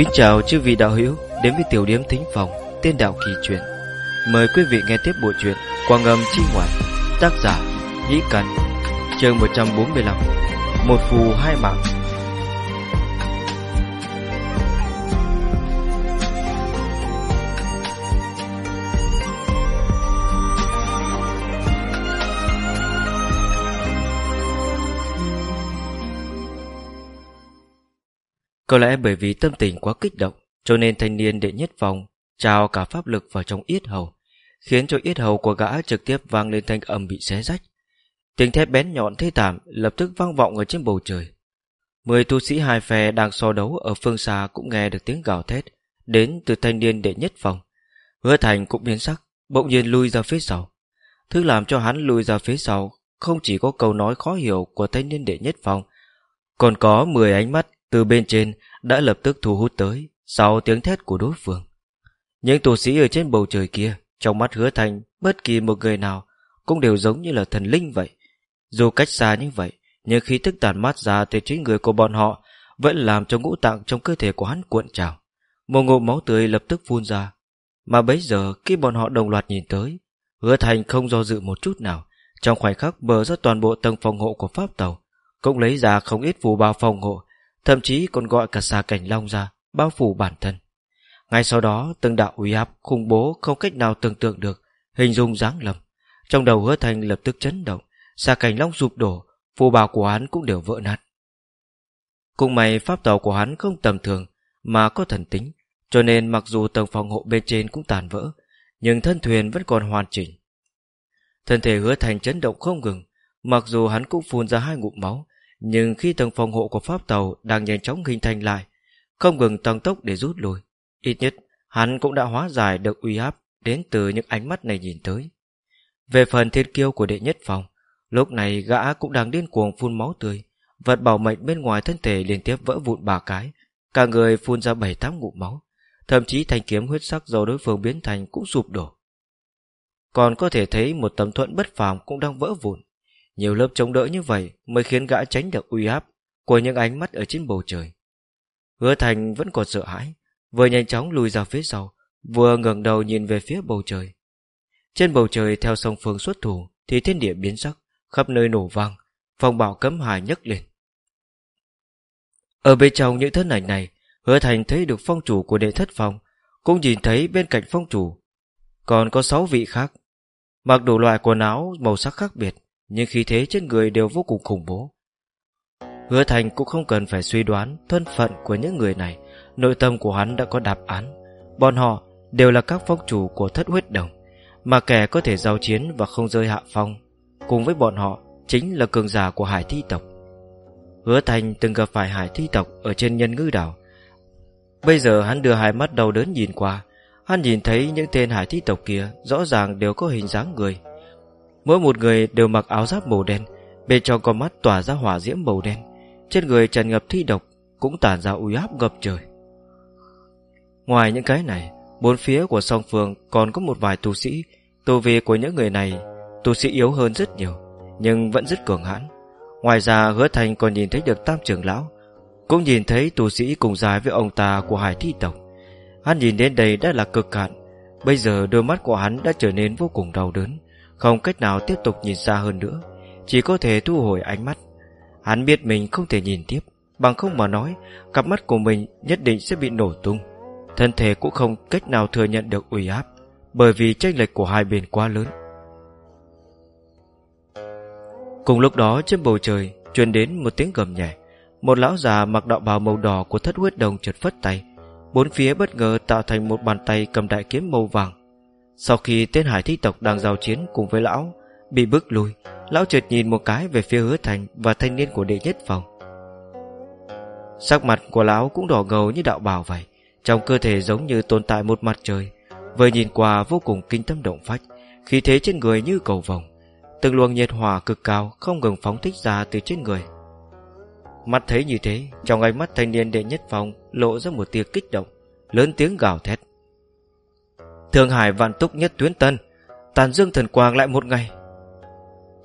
Kính chào chư vị đạo hữu đến với tiểu điểm thính phòng tên đạo kỳ truyện. Mời quý vị nghe tiếp bộ truyện Quang âm chi ngoại, tác giả Nhĩ Cần, chương 145, một phù hai mạng. Có lẽ bởi vì tâm tình quá kích động, cho nên thanh niên đệ nhất phòng trao cả pháp lực vào trong yết hầu, khiến cho yết hầu của gã trực tiếp vang lên thanh âm bị xé rách. Tiếng thép bén nhọn thế thảm lập tức vang vọng ở trên bầu trời. Mười tu sĩ hai phe đang so đấu ở phương xa cũng nghe được tiếng gào thét đến từ thanh niên đệ nhất phòng. Hứa thành cũng biến sắc, bỗng nhiên lui ra phía sau. Thứ làm cho hắn lui ra phía sau không chỉ có câu nói khó hiểu của thanh niên đệ nhất phòng, còn có 10 ánh mắt từ bên trên đã lập tức thu hút tới sau tiếng thét của đối phương. Những tù sĩ ở trên bầu trời kia, trong mắt hứa thành, bất kỳ một người nào cũng đều giống như là thần linh vậy. Dù cách xa như vậy, nhưng khí thức tàn mát ra từ chính người của bọn họ vẫn làm cho ngũ tạng trong cơ thể của hắn cuộn trào. Một ngụm máu tươi lập tức phun ra. Mà bấy giờ khi bọn họ đồng loạt nhìn tới, hứa thành không do dự một chút nào. Trong khoảnh khắc bờ ra toàn bộ tầng phòng hộ của pháp tàu, cũng lấy ra không ít phù bao phòng hộ, thậm chí còn gọi cả xà cảnh long ra, bao phủ bản thân. Ngay sau đó, từng đạo uy áp khủng bố không cách nào tưởng tượng được, hình dung dáng lầm. Trong đầu hứa thành lập tức chấn động, xà cảnh long sụp đổ, phù bào của hắn cũng đều vỡ nát. Cùng may pháp tàu của hắn không tầm thường, mà có thần tính, cho nên mặc dù tầng phòng hộ bên trên cũng tàn vỡ, nhưng thân thuyền vẫn còn hoàn chỉnh. Thân thể hứa thành chấn động không ngừng, mặc dù hắn cũng phun ra hai ngụm máu, nhưng khi tầng phòng hộ của pháp tàu đang nhanh chóng hình thành lại, không ngừng tăng tốc để rút lui, ít nhất hắn cũng đã hóa giải được uy áp đến từ những ánh mắt này nhìn tới. Về phần thiên kiêu của đệ nhất phòng, lúc này gã cũng đang điên cuồng phun máu tươi, vật bảo mệnh bên ngoài thân thể liên tiếp vỡ vụn ba cái, cả người phun ra bảy tám ngụm máu, thậm chí thanh kiếm huyết sắc do đối phương biến thành cũng sụp đổ. Còn có thể thấy một tấm thuận bất phàm cũng đang vỡ vụn. Nhiều lớp chống đỡ như vậy mới khiến gã tránh được uy áp của những ánh mắt ở trên bầu trời. Hứa Thành vẫn còn sợ hãi, vừa nhanh chóng lùi ra phía sau, vừa ngẩng đầu nhìn về phía bầu trời. Trên bầu trời theo sông phương xuất thủ thì thiên địa biến sắc, khắp nơi nổ vang, phong bảo cấm hài nhấc lên. Ở bên trong những thân ảnh này, Hứa Thành thấy được phong chủ của đệ thất phòng, cũng nhìn thấy bên cạnh phong chủ. Còn có sáu vị khác, mặc đủ loại quần áo màu sắc khác biệt, nhưng khí thế trên người đều vô cùng khủng bố. Hứa Thành cũng không cần phải suy đoán thân phận của những người này, nội tâm của hắn đã có đáp án. Bọn họ đều là các phong chủ của thất huyết đồng, mà kẻ có thể giao chiến và không rơi hạ phong. Cùng với bọn họ chính là cường giả của hải thi tộc. Hứa Thành từng gặp phải hải thi tộc ở trên nhân ngư đảo. Bây giờ hắn đưa hai mắt đầu đớn nhìn qua, hắn nhìn thấy những tên hải thi tộc kia rõ ràng đều có hình dáng người. Mỗi một người đều mặc áo giáp màu đen, Bên trong con mắt tỏa ra hỏa diễm màu đen, Trên người tràn ngập thi độc, Cũng tản ra uy áp ngập trời. Ngoài những cái này, Bốn phía của song phường còn có một vài tu sĩ, Tu vi của những người này, Tu sĩ yếu hơn rất nhiều, Nhưng vẫn rất cường hãn. Ngoài ra, hứa thành còn nhìn thấy được tam trưởng lão, Cũng nhìn thấy tu sĩ cùng dài với ông ta của hải thi tộc. Hắn nhìn đến đây đã là cực hạn, Bây giờ đôi mắt của hắn đã trở nên vô cùng đau đớn không cách nào tiếp tục nhìn xa hơn nữa, Chỉ có thể thu hồi ánh mắt. Hắn biết mình không thể nhìn tiếp, Bằng không mà nói, Cặp mắt của mình nhất định sẽ bị nổ tung. Thân thể cũng không cách nào thừa nhận được uy áp, Bởi vì tranh lệch của hai bên quá lớn. Cùng lúc đó, trên bầu trời truyền đến một tiếng gầm nhẹ. Một lão già mặc đạo bào màu đỏ của thất huyết đồng trượt phất tay. Bốn phía bất ngờ tạo thành một bàn tay cầm đại kiếm màu vàng sau khi tên hải thi tộc đang giao chiến cùng với lão, Bị bước lui, Lão chợt nhìn một cái về phía hứa thành Và thanh niên của đệ nhất phòng. Sắc mặt của lão cũng đỏ ngầu như đạo bào vậy, Trong cơ thể giống như tồn tại một mặt trời, Vừa nhìn qua vô cùng kinh tâm động phách, Khí thế trên người như cầu vồng, Từng luồng nhiệt hỏa cực cao Không ngừng phóng thích ra từ trên người. Mắt thấy như thế, Trong ánh mắt thanh niên đệ nhất phòng Lộ ra một tia kích động, Lớn tiếng gào thét. Thương Hải vạn túc nhất tuyến tân, Tàn dương thần quang lại một ngày.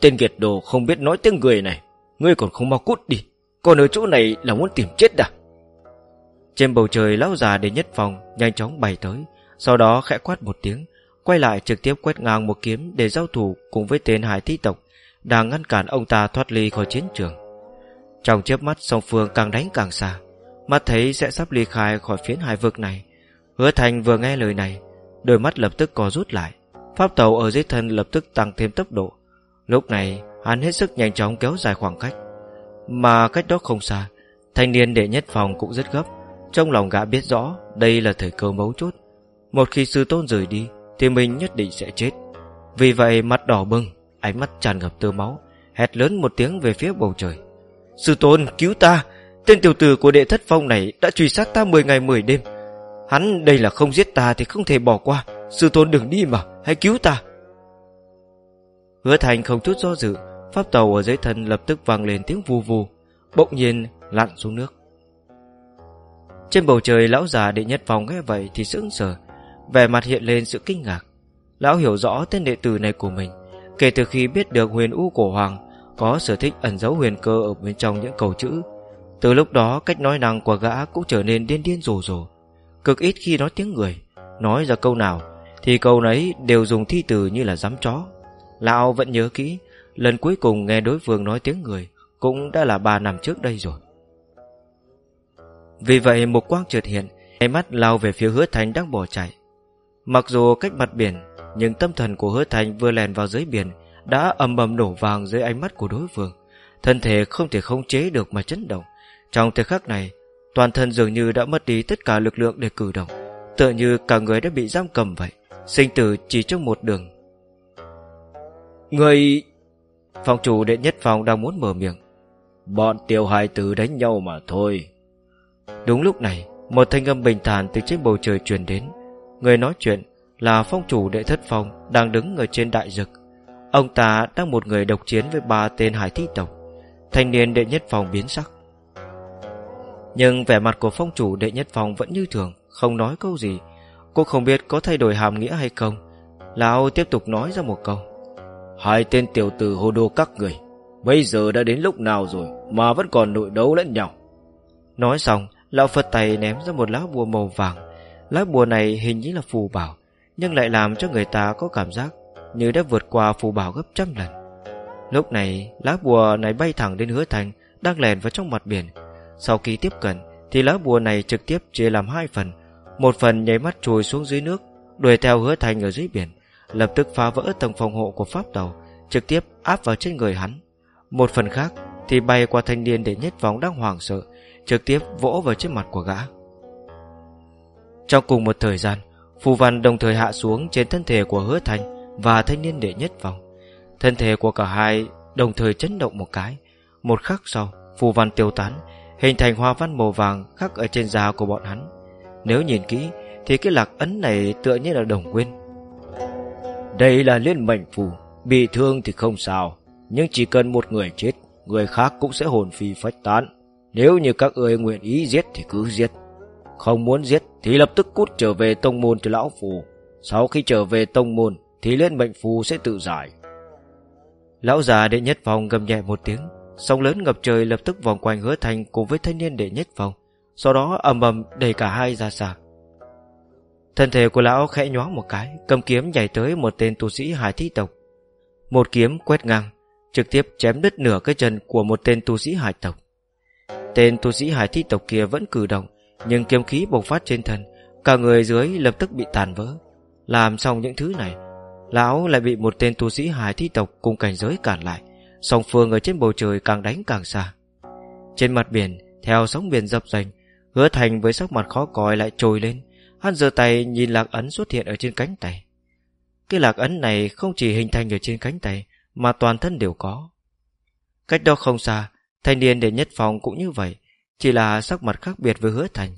Tên kiệt đồ không biết nói tiếng người này, Ngươi còn không mau cút đi, Còn ở chỗ này là muốn tìm chết à Trên bầu trời lão già đến nhất phòng Nhanh chóng bay tới, Sau đó khẽ quát một tiếng, Quay lại trực tiếp quét ngang một kiếm Để giao thủ cùng với tên hải thi tộc Đang ngăn cản ông ta thoát ly khỏi chiến trường. Trong chớp mắt, song phương càng đánh càng xa, Mắt thấy sẽ sắp ly khai khỏi phiến hải vực này. Hứa thành vừa nghe lời này Đôi mắt lập tức co rút lại. Pháp tàu ở dưới thân lập tức tăng thêm tốc độ. Lúc này, hắn hết sức nhanh chóng kéo dài khoảng cách. Mà cách đó không xa, Thanh niên đệ nhất phòng cũng rất gấp. Trong lòng gã biết rõ, Đây là thời cơ mấu chốt. Một khi sư tôn rời đi, Thì mình nhất định sẽ chết. Vì vậy mặt đỏ bừng, Ánh mắt tràn ngập tơ máu, Hét lớn một tiếng về phía bầu trời. Sư tôn, cứu ta! Tên tiểu tử của đệ thất phong này Đã truy sát ta 10 ngày 10 đêm. Hắn, đây là không giết ta thì không thể bỏ qua. Sư tôn đừng đi mà, Hãy cứu ta. Hứa thành không chút do dự, Pháp tàu ở dưới thân lập tức vang lên tiếng vù vù, Bỗng nhiên lặn xuống nước. Trên bầu trời, lão già đệ nhất phòng nghe vậy thì sững sờ, Vẻ mặt hiện lên sự kinh ngạc. Lão hiểu rõ tên đệ tử này của mình, Kể từ khi biết được huyền u cổ hoàng, Có sở thích ẩn giấu huyền cơ ở bên trong những cầu chữ. Từ lúc đó, cách nói năng của gã cũng trở nên điên điên rồ rồ. Cực ít khi nói tiếng người. Nói ra câu nào, Thì câu nấy đều dùng thi từ như là dám chó. Lão vẫn nhớ kỹ, Lần cuối cùng nghe đối phương nói tiếng người Cũng đã là ba năm trước đây rồi. Vì vậy, một quang trượt hiện hai mắt lao về phía hứa thành đang bỏ chạy. Mặc dù cách mặt biển, Nhưng tâm thần của hứa thành vừa lèn vào dưới biển, Đã ầm ầm nổ vàng dưới ánh mắt của đối phương. Thân thể không thể khống chế được mà chấn động. Trong thời khắc này Toàn thân dường như đã mất đi tất cả lực lượng để cử động. Tựa như cả người đã bị giam cầm vậy, Sinh tử chỉ trong một đường. Người... Phòng chủ đệ nhất phòng đang muốn mở miệng. Bọn tiểu hài tử đánh nhau mà thôi. Đúng lúc này, Một thanh âm bình thản từ trên bầu trời truyền đến. Người nói chuyện là phong chủ đệ thất phong Đang đứng ở trên đại dực. Ông ta đang một người độc chiến với ba tên hải thi tộc. Thanh niên đệ nhất phòng biến sắc. Nhưng vẻ mặt của phong chủ đệ nhất phòng vẫn như thường Không nói câu gì. Cô không biết có thay đổi hàm nghĩa hay không. Lão tiếp tục nói ra một câu. Hai tên tiểu tử hồ đô các người Bây giờ đã đến lúc nào rồi Mà vẫn còn nội đấu lẫn nhau? Nói xong Lão Phật tay ném ra một lá bùa màu vàng. Lá bùa này hình như là phù bảo Nhưng lại làm cho người ta có cảm giác Như đã vượt qua phù bảo gấp trăm lần. Lúc này lá bùa này bay thẳng đến hứa thành Đang lèn vào trong mặt biển sau khi tiếp cận Thì lá bùa này trực tiếp chia làm hai phần Một phần nháy mắt trồi xuống dưới nước Đuổi theo hứa thành ở dưới biển lập tức phá vỡ tầng phòng hộ của pháp tàu, trực tiếp áp vào trên người hắn. Một phần khác thì bay qua thanh niên để nhét vóng đang hoảng sợ, trực tiếp vỗ vào trên mặt của gã. Trong cùng một thời gian, phù văn đồng thời hạ xuống trên thân thể của hứa thành và thanh niên đệ nhất vòng. Thân thể của cả hai đồng thời chấn động một cái. Một khắc sau, phù văn tiêu tán, hình thành hoa văn màu vàng khắc ở trên da của bọn hắn. Nếu nhìn kỹ, thì cái lạc ấn này tựa như là đồng nguyên. Đây là liên mệnh phù Bị thương thì không sao Nhưng chỉ cần một người chết Người khác cũng sẽ hồn phi phách tán. Nếu như các người nguyện ý giết thì cứ giết. Không muốn giết Thì lập tức cút trở về tông môn cho lão phù. Sau khi trở về tông môn Thì liên mệnh phù sẽ tự giải. Lão già đệ nhất phòng gầm nhẹ một tiếng Sóng lớn ngập trời lập tức vòng quanh hứa thành Cùng với thanh niên để nhất phòng, Sau đó ầm ầm đẩy cả hai ra xa Thân thể của lão khẽ nhoáng một cái, Cầm kiếm nhảy tới một tên tu sĩ hải thi tộc. Một kiếm quét ngang, Trực tiếp chém đứt nửa cái chân Của một tên tu sĩ hải tộc. Tên tu sĩ hải thi tộc kia vẫn cử động, Nhưng kiếm khí bộc phát trên thân, Cả người dưới lập tức bị tàn vỡ. Làm xong những thứ này, Lão lại bị một tên tu sĩ hải thi tộc Cùng cảnh giới cản lại. Song phương ở trên bầu trời càng đánh càng xa Trên mặt biển Theo sóng biển dập dành Hứa thành với sắc mặt khó coi lại trồi lên Hắn giơ tay nhìn lạc ấn xuất hiện ở trên cánh tay. Cái lạc ấn này không chỉ hình thành ở trên cánh tay, mà toàn thân đều có. Cách đó không xa, thanh niên để nhất phòng cũng như vậy, chỉ là sắc mặt khác biệt với hứa thành.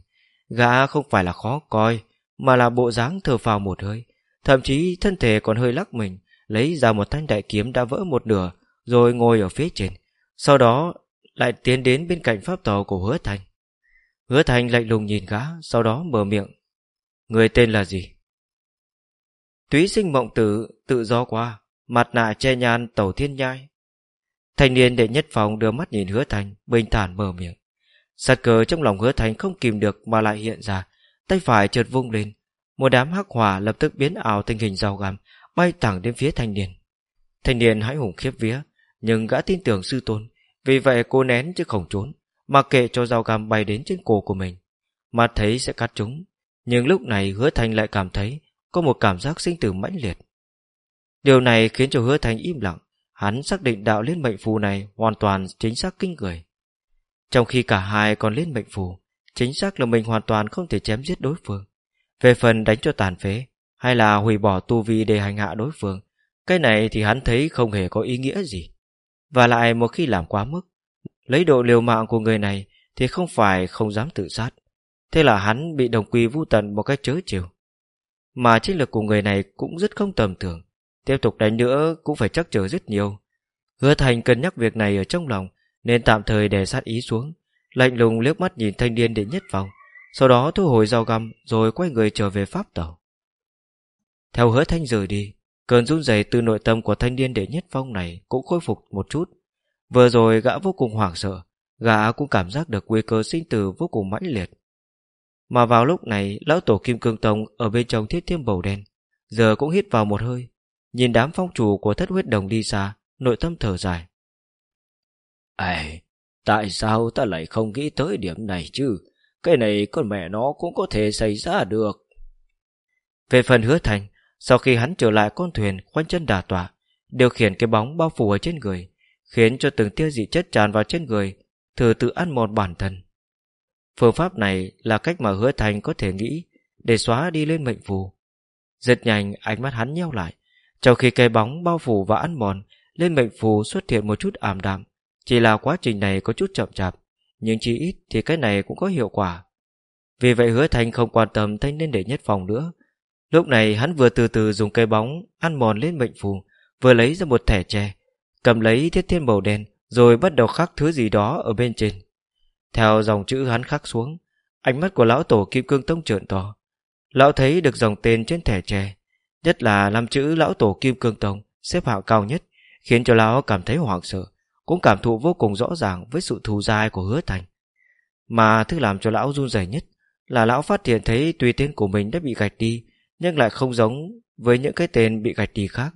Gã không phải là khó coi, mà là bộ dáng thờ phào một hơi. Thậm chí thân thể còn hơi lắc mình, lấy ra một thanh đại kiếm đã vỡ một nửa, rồi ngồi ở phía trên. Sau đó lại tiến đến bên cạnh pháp tàu của hứa thành. Hứa thành lạnh lùng nhìn gã, sau đó mở miệng, Người tên là gì? Túy sinh mộng tử, tự do qua, mặt nạ che nhan tẩu thiên nhai. Thanh niên đệ nhất phòng đưa mắt nhìn hứa thành, bình thản mở miệng. Sát cờ trong lòng hứa thành không kìm được mà lại hiện ra, tay phải chợt vung lên. Một đám hắc hỏa lập tức biến ảo thành hình dao găm, bay thẳng đến phía thanh niên. Thanh niên hãi hùng khiếp vía, nhưng gã tin tưởng sư tôn, vì vậy cô nén chứ không trốn, mặc kệ cho dao găm bay đến trên cổ của mình. Mắt thấy sẽ cắt chúng, nhưng lúc này hứa thành lại cảm thấy có một cảm giác sinh tử mãnh liệt. Điều này khiến cho hứa thành im lặng, hắn xác định đạo liên mệnh phù này hoàn toàn chính xác kinh người. Trong khi cả hai còn liên mệnh phù, chính xác là mình hoàn toàn không thể chém giết đối phương. Về phần đánh cho tàn phế, hay là hủy bỏ tu vi để hành hạ đối phương, cái này thì hắn thấy không hề có ý nghĩa gì. Và lại một khi làm quá mức, lấy độ liều mạng của người này thì không phải không dám tự sát. Thế là hắn bị đồng quy vu tận một cách chớ chiều. Mà chiến lược của người này cũng rất không tầm thường. Tiếp tục đánh nữa cũng phải chắc chờ rất nhiều. Hứa thành cân nhắc việc này ở trong lòng nên tạm thời để sát ý xuống. Lạnh lùng liếc mắt nhìn thanh niên để nhất vòng Sau đó thu hồi dao găm rồi quay người trở về pháp tàu. Theo hứa thanh rời đi, cơn run rẩy từ nội tâm của thanh niên đệ nhất phong này cũng khôi phục một chút. Vừa rồi gã vô cùng hoảng sợ, gã cũng cảm giác được nguy cơ sinh tử vô cùng mãnh liệt. Mà vào lúc này, lão tổ Kim Cương Tông ở bên trong thiết thiêm bầu đen, giờ cũng hít vào một hơi, nhìn đám phong chủ của thất huyết đồng đi xa, nội tâm thở dài. Ây, tại sao ta lại không nghĩ tới điểm này chứ? Cái này con mẹ nó cũng có thể xảy ra được. Về phần hứa thành, sau khi hắn trở lại con thuyền khoanh chân đà tỏa, điều khiển cái bóng bao phủ ở trên người, khiến cho từng tia dị chất tràn vào trên người, thử tự ăn một bản thân. Phương pháp này là cách mà hứa thành có thể nghĩ để xóa đi lên mệnh phù. Rất nhanh ánh mắt hắn nheo lại, trong khi cây bóng bao phủ và ăn mòn, lên mệnh phù xuất hiện một chút ảm đạm. Chỉ là quá trình này có chút chậm chạp, nhưng chỉ ít thì cái này cũng có hiệu quả. Vì vậy hứa thành không quan tâm thanh niên để nhất phòng nữa. Lúc này hắn vừa từ từ dùng cây bóng ăn mòn lên mệnh phù, vừa lấy ra một thẻ tre, cầm lấy thiết thiên màu đen, rồi bắt đầu khắc thứ gì đó ở bên trên. Theo dòng chữ hắn khắc xuống, ánh mắt của lão tổ kim cương tông trợn to. Lão thấy được dòng tên trên thẻ tre, nhất là năm chữ lão tổ kim cương tông xếp hạng cao nhất, khiến cho lão cảm thấy hoảng sợ, cũng cảm thụ vô cùng rõ ràng với sự thù dai của hứa thành. Mà thứ làm cho lão run rẩy nhất là lão phát hiện thấy tùy tên của mình đã bị gạch đi, nhưng lại không giống với những cái tên bị gạch đi khác.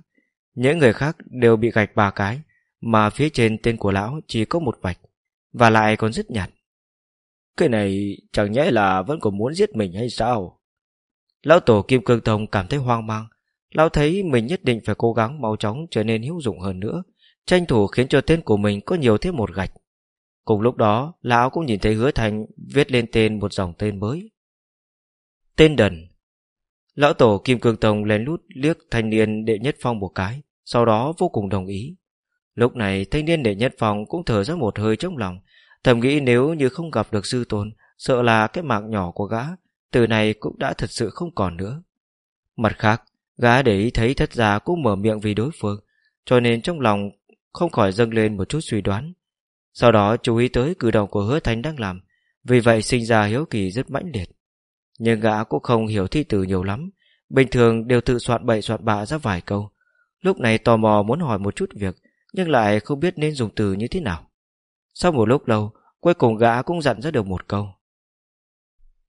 Những người khác đều bị gạch ba cái, mà phía trên tên của lão chỉ có một vạch, và lại còn rất nhạt. Cái này chẳng nhẽ là vẫn còn muốn giết mình hay sao? Lão tổ Kim Cương Tông cảm thấy hoang mang. Lão thấy mình nhất định phải cố gắng mau chóng trở nên hữu dụng hơn nữa, tranh thủ khiến cho tên của mình có nhiều thêm một gạch. Cùng lúc đó, lão cũng nhìn thấy hứa thành viết lên tên một dòng tên mới. Tên đần. Lão tổ Kim Cương Tông lén lút liếc thanh niên đệ nhất phong một cái, sau đó vô cùng đồng ý. Lúc này thanh niên đệ nhất phong cũng thở ra một hơi trong lòng, Thầm nghĩ nếu như không gặp được sư tôn Sợ là cái mạng nhỏ của gã Từ này cũng đã thật sự không còn nữa. Mặt khác Gã để ý thấy thất gia cũng mở miệng vì đối phương Cho nên trong lòng Không khỏi dâng lên một chút suy đoán. Sau đó chú ý tới cử động của hứa thanh đang làm Vì vậy sinh ra hiếu kỳ rất mãnh liệt. Nhưng gã cũng không hiểu thi từ nhiều lắm. Bình thường đều tự soạn bậy soạn bạ ra vài câu. Lúc này tò mò muốn hỏi một chút việc, Nhưng lại không biết nên dùng từ như thế nào. Sau một lúc lâu, Cuối cùng gã cũng dặn ra được một câu.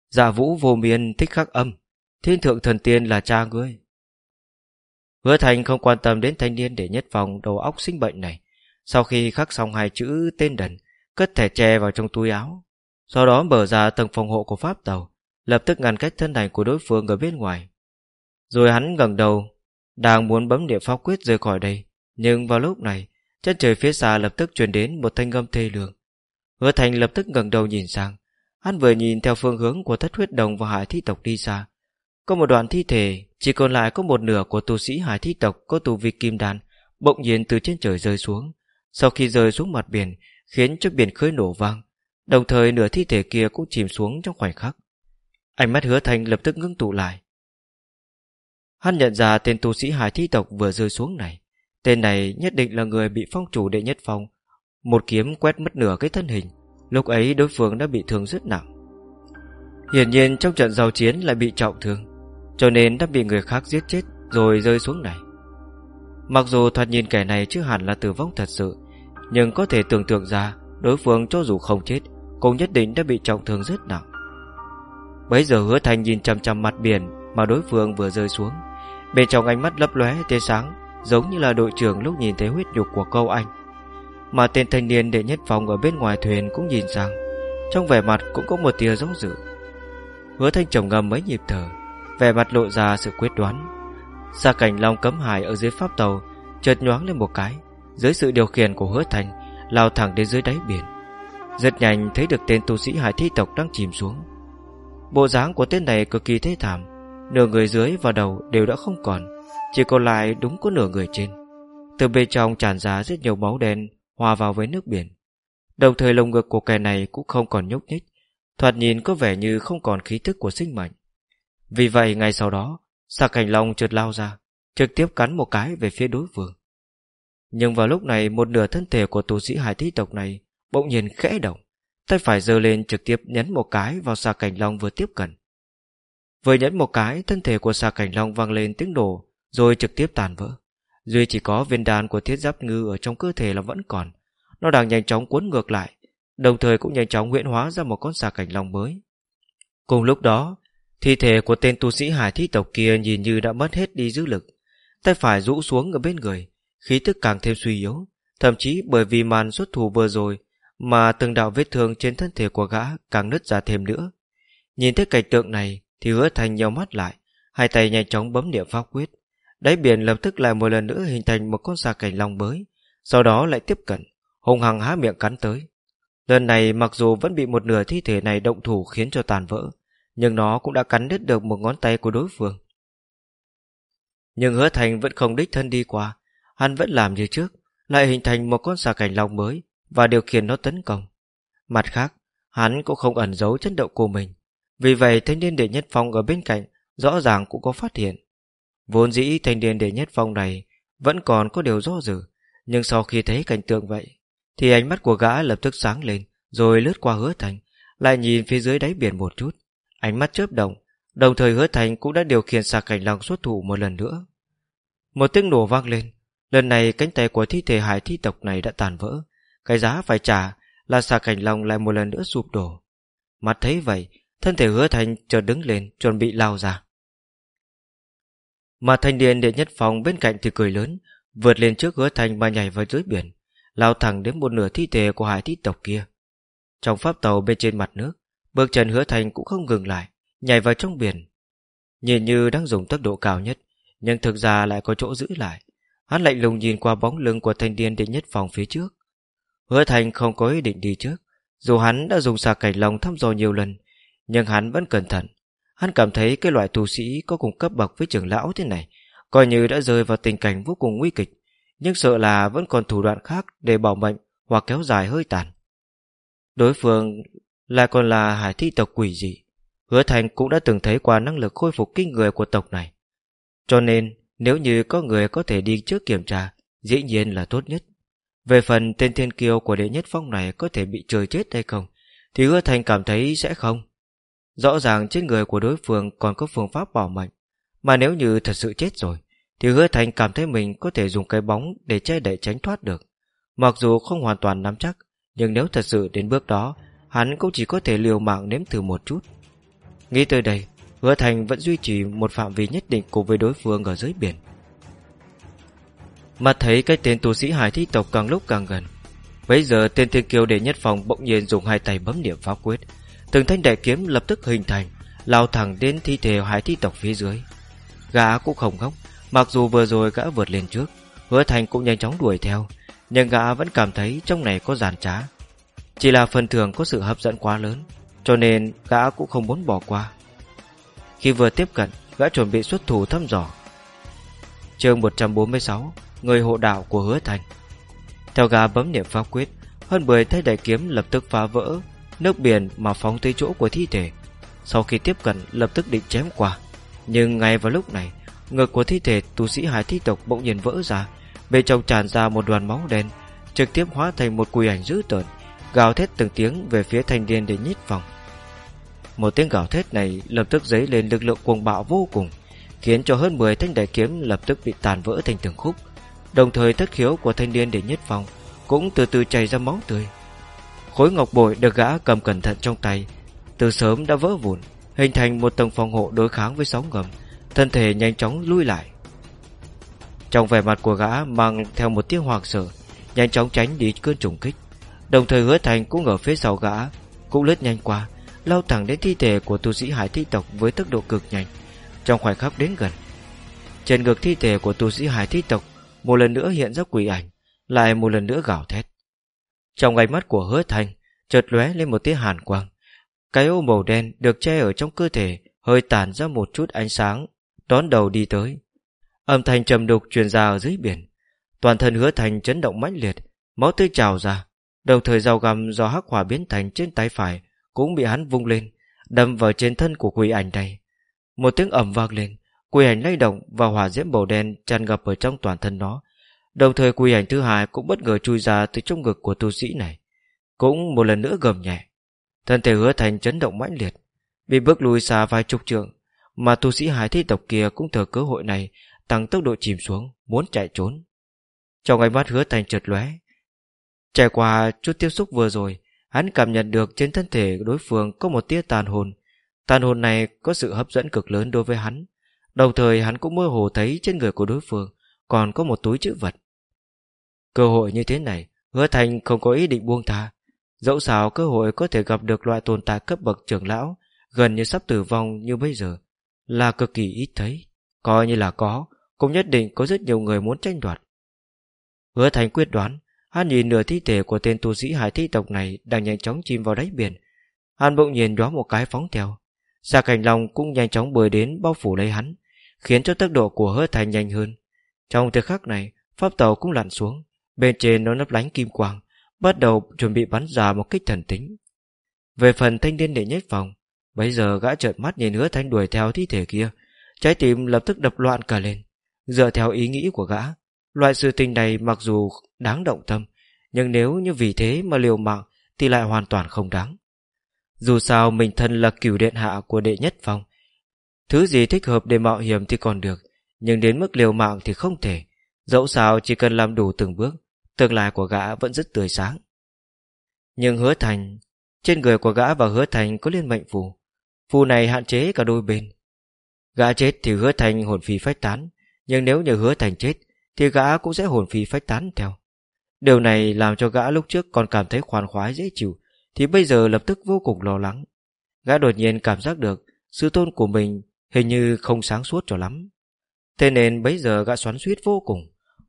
Dạ vũ vô miên thích khắc âm. Thiên thượng thần tiên là cha ngươi. Hứa thành không quan tâm đến thanh niên để nhất phòng đầu óc sinh bệnh này. Sau khi khắc xong hai chữ tên đần, Cất thẻ tre vào trong túi áo. Sau đó mở ra tầng phòng hộ của pháp tàu. Lập tức ngăn cách thân ảnh của đối phương ở bên ngoài Rồi hắn gần đầu Đang muốn bấm địa pháp quyết rời khỏi đây Nhưng vào lúc này Chân trời phía xa lập tức truyền đến một thanh âm thê lương. Hứa Thành lập tức ngẩng đầu nhìn sang. Hắn vừa nhìn theo phương hướng của thất huyết đồng và hải thi tộc đi xa. Có một đoạn thi thể, chỉ còn lại có một nửa của tu sĩ hải thi tộc có tu vi kim đan, bỗng nhiên từ trên trời rơi xuống. Sau khi rơi xuống mặt biển, khiến cho biển khơi nổ vang. Đồng thời nửa thi thể kia cũng chìm xuống trong khoảnh khắc. Ánh mắt hứa thành lập tức ngưng tụ lại. Hắn nhận ra tên tu sĩ hải thi tộc vừa rơi xuống này. Tên này nhất định là người bị phong chủ đệ nhất phong. Một kiếm quét mất nửa cái thân hình. Lúc ấy đối phương đã bị thương rất nặng. Hiển nhiên trong trận giao chiến lại bị trọng thương, Cho nên đã bị người khác giết chết Rồi rơi xuống này. Mặc dù thoạt nhìn kẻ này chưa hẳn là tử vong thật sự, Nhưng có thể tưởng tượng ra Đối phương cho dù không chết Cũng nhất định đã bị trọng thương rất nặng. Bấy giờ hứa thành nhìn chằm chằm mặt biển Mà đối phương vừa rơi xuống. Bên trong ánh mắt lấp lóe tia sáng, Giống như là đội trưởng lúc nhìn thấy huyết nhục của câu anh. Mà tên thanh niên đệ nhất phòng Ở bên ngoài thuyền cũng nhìn sang. Trong vẻ mặt cũng có một tia giống dự. Hứa thanh trầm ngầm mấy nhịp thở, Vẻ mặt lộ ra sự quyết đoán. Xa cảnh long cấm hải ở dưới pháp tàu, Chợt nhoáng lên một cái, Dưới sự điều khiển của hứa thành Lao thẳng đến dưới đáy biển. Rất nhanh thấy được tên tu sĩ hải thi tộc đang chìm xuống. Bộ dáng của tên này cực kỳ thế thảm, Nửa người dưới và đầu đều đã không còn, Chỉ còn lại đúng có nửa người trên. Từ bên trong tràn ra rất nhiều máu đen, Hòa vào với nước biển. Đồng thời lồng ngực của kẻ này cũng không còn nhúc nhích, Thoạt nhìn có vẻ như không còn khí thức của sinh mệnh. Vì vậy, ngay sau đó, Sạc hành long trượt lao ra, Trực tiếp cắn một cái về phía đối phương. Nhưng vào lúc này, Một nửa thân thể của tù sĩ hải thi tộc này Bỗng nhiên khẽ động. Tay phải giơ lên trực tiếp nhấn một cái Vào xà cảnh long vừa tiếp cận. Vừa nhấn một cái, Thân thể của xà cảnh long vang lên tiếng đổ Rồi trực tiếp tàn vỡ. Duy chỉ có viên đàn của thiết giáp ngư Ở trong cơ thể là vẫn còn. Nó đang nhanh chóng cuốn ngược lại, Đồng thời cũng nhanh chóng huyễn hóa ra một con xà cảnh long mới. Cùng lúc đó, Thi thể của tên tu sĩ hải thi tộc kia Nhìn như đã mất hết đi dữ lực. Tay phải rũ xuống ở bên người, Khí tức càng thêm suy yếu, Thậm chí bởi vì màn xuất thủ vừa rồi mà từng đạo vết thương trên thân thể của gã Càng nứt ra thêm nữa. Nhìn thấy cảnh tượng này Thì hứa thành nhau mắt lại, Hai tay nhanh chóng bấm niệm pháp quyết. Đáy biển lập tức lại một lần nữa hình thành một con xà cảnh long mới, Sau đó lại tiếp cận Hùng hằng há miệng cắn tới. Lần này mặc dù vẫn bị một nửa thi thể này động thủ khiến cho tàn vỡ, Nhưng nó cũng đã cắn đứt được một ngón tay của đối phương. Nhưng hứa thành vẫn không đích thân đi qua, Hắn vẫn làm như trước, Lại hình thành một con xà cảnh long mới và điều khiển nó tấn công. Mặt khác, Hắn cũng không ẩn giấu chất động của mình. Vì vậy, thanh niên đệ nhất phong ở bên cạnh Rõ ràng cũng có phát hiện. Vốn dĩ thanh niên đệ nhất phong này Vẫn còn có điều do dự, Nhưng sau khi thấy cảnh tượng vậy, thì ánh mắt của gã lập tức sáng lên, Rồi lướt qua hứa thành, Lại nhìn phía dưới đáy biển một chút. Ánh mắt chớp động, Đồng thời hứa thành cũng đã điều khiển xà cảnh lòng xuất thủ một lần nữa. Một tiếng nổ vang lên, Lần này cánh tay của thi thể hải thi tộc này đã tàn vỡ cái giá phải trả Là xà cảnh long lại một lần nữa sụp đổ Mặt thấy vậy Thân thể hứa thành chợt đứng lên Chuẩn bị lao ra Mà thanh niên đệ nhất phòng bên cạnh thì cười lớn Vượt lên trước hứa thành mà nhảy vào dưới biển lao thẳng đến một nửa thi thể của hải thi tộc kia. Trong pháp tàu bên trên mặt nước, bước chân hứa thành cũng không ngừng lại, nhảy vào trong biển. Nhìn như đang dùng tốc độ cao nhất, nhưng thực ra lại có chỗ giữ lại. Hắn lạnh lùng nhìn qua bóng lưng của thanh niên đệ nhất phòng phía trước. Hứa thành không có ý định đi trước, dù hắn đã dùng xà cảnh lòng thăm dò nhiều lần, nhưng hắn vẫn cẩn thận. Hắn cảm thấy cái loại tu sĩ có cùng cấp bậc với trưởng lão thế này, coi như đã rơi vào tình cảnh vô cùng nguy kịch nhưng sợ là vẫn còn thủ đoạn khác để bảo mệnh hoặc kéo dài hơi tàn. Đối phương lại còn là hải thi tộc quỷ dị. Hứa Thành cũng đã từng thấy qua năng lực khôi phục kinh người của tộc này. Cho nên, nếu như có người có thể đi trước kiểm tra, dĩ nhiên là tốt nhất. Về phần tên thiên kiêu của đệ nhất phong này có thể bị trời chết hay không, thì Hứa Thành cảm thấy sẽ không. Rõ ràng trên người của đối phương còn có phương pháp bảo mệnh, mà nếu như thật sự chết rồi, thì hứa thành cảm thấy mình có thể dùng cái bóng để che đậy tránh thoát được. Mặc dù không hoàn toàn nắm chắc, nhưng nếu thật sự đến bước đó, hắn cũng chỉ có thể liều mạng nếm thử một chút. Nghĩ tới đây, hứa thành vẫn duy trì một phạm vi nhất định cùng với đối phương ở dưới biển. Mà thấy cái tên tu sĩ hải thi tộc càng lúc càng gần. Bây giờ tên thiên kiêu đệ nhất phòng bỗng nhiên dùng hai tay bấm niệm pháp quyết. Từng thanh đại kiếm lập tức hình thành, lao thẳng đến thi thể hải thi tộc phía dưới. Gã cũng không ngốc, Mặc dù vừa rồi gã vượt lên trước Hứa Thành cũng nhanh chóng đuổi theo Nhưng gã vẫn cảm thấy trong này có giàn trá Chỉ là phần thưởng có sự hấp dẫn quá lớn Cho nên gã cũng không muốn bỏ qua Khi vừa tiếp cận Gã chuẩn bị xuất thủ thăm dò chương 146 Người hộ đạo của hứa thành. Theo gà bấm niệm pháp quyết, Hơn 10 thay đại kiếm lập tức phá vỡ, Nước biển mà phóng tới chỗ của thi thể. Sau khi tiếp cận, lập tức định chém qua. Nhưng ngay vào lúc này, Ngực của thi thể tu sĩ hải thi tộc bỗng nhiên vỡ ra, Bên trong tràn ra một đoàn máu đen, Trực tiếp hóa thành một quỷ ảnh dữ tợn, Gào thét từng tiếng về phía thanh niên để nhít vòng Một tiếng gào thét này lập tức dấy lên lực lượng cuồng bạo vô cùng, Khiến cho hơn 10 thanh đại kiếm lập tức bị tàn vỡ thành từng khúc. Đồng thời thất khiếu của thanh niên để nhất phòng Cũng từ từ chảy ra máu tươi. Khối ngọc bội được gã cầm cẩn thận trong tay, Từ sớm đã vỡ vụn, Hình thành một tầng phòng hộ đối kháng với sóng ngầm, Thân thể nhanh chóng lui lại. Trong vẻ mặt của gã mang theo một tiếng hoàng sợ, Nhanh chóng tránh đi cơn trùng kích, Đồng thời hứa thành cũng ở phía sau gã, Cũng lướt nhanh qua, Lao thẳng đến thi thể của tu sĩ hải thi tộc Với tốc độ cực nhanh, Trong khoảnh khắc đến gần. Trên ngực thi thể của tu sĩ hải thi tộc một lần nữa hiện ra quỷ ảnh, Lại một lần nữa gào thét. Trong ánh mắt của hứa thành Chợt lóe lên một tia hàn quang. Cái ô màu đen được che ở trong cơ thể, Hơi tản ra một chút ánh sáng, Đón đầu đi tới. Âm thanh trầm đục truyền ra ở dưới biển. Toàn thân hứa thành chấn động mãnh liệt, Máu tươi trào ra. Đồng thời dao găm do hắc hỏa biến thành trên tay phải Cũng bị hắn vung lên, Đâm vào trên thân của quỷ ảnh này. Một tiếng ầm vang lên quy ảnh lay động và hỏa diễm màu đen tràn ngập ở trong toàn thân nó. Đồng thời quy ảnh thứ hai cũng bất ngờ chui ra từ trong ngực của tu sĩ này. Cũng một lần nữa gầm nhẹ. Thân thể hứa thành chấn động mãnh liệt, Bị bước lùi xa vài chục trượng, Mà tu sĩ hải thi tộc kia cũng thừa cơ hội này Tăng tốc độ chìm xuống, Muốn chạy trốn. Trong ánh mắt hứa thành chợt lóe, Trải qua chút tiếp xúc vừa rồi, Hắn cảm nhận được trên thân thể đối phương Có một tia tàn hồn. Tàn hồn này có sự hấp dẫn cực lớn đối với hắn. Đồng thời hắn cũng mơ hồ thấy Trên người của đối phương Còn có một túi chữ vật. Cơ hội như thế này, Hứa thành không có ý định buông tha. Dẫu sao cơ hội có thể gặp được loại tồn tại cấp bậc trưởng lão, Gần như sắp tử vong như bây giờ, Là cực kỳ ít thấy. Coi như là có, Cũng nhất định có rất nhiều người muốn tranh đoạt. Hứa thành quyết đoán, Hắn nhìn nửa thi thể của tên tu sĩ hải thi tộc này Đang nhanh chóng chìm vào đáy biển. Hắn bỗng nhiên đoán một cái phóng theo. Xa cảnh long cũng nhanh chóng bơi đến bao phủ lấy hắn. Khiến cho tốc độ của hứa thành nhanh hơn. Trong thời khắc này, Pháp tàu cũng lặn xuống, Bên trên nó lấp lánh kim quang, Bắt đầu chuẩn bị bắn ra một kích thần tính. Về phần thanh niên đệ nhất phòng Bây giờ gã trợn mắt nhìn hứa thanh đuổi theo thi thể kia, Trái tim lập tức đập loạn cả lên. Dựa theo ý nghĩ của gã, Loại sự tình này mặc dù đáng động tâm, Nhưng nếu như vì thế mà liều mạng Thì lại hoàn toàn không đáng. Dù sao mình thân là cửu điện hạ của đệ nhất phòng. Thứ gì thích hợp để mạo hiểm thì còn được, Nhưng đến mức liều mạng thì không thể. Dẫu sao, chỉ cần làm đủ từng bước, Tương lai của gã vẫn rất tươi sáng. Nhưng hứa thành, Trên người của gã và hứa thành có liên mệnh phù. Phù này hạn chế cả đôi bên. Gã chết thì hứa thành hồn phi phách tán, Nhưng nếu như hứa thành chết Thì gã cũng sẽ hồn phi phách tán theo. Điều này làm cho gã lúc trước còn cảm thấy khoan khoái, dễ chịu, Thì bây giờ lập tức vô cùng lo lắng. Gã đột nhiên cảm giác được Sự tôn của mình hình như không sáng suốt cho lắm. Thế nên bây giờ gã xoắn suýt vô cùng.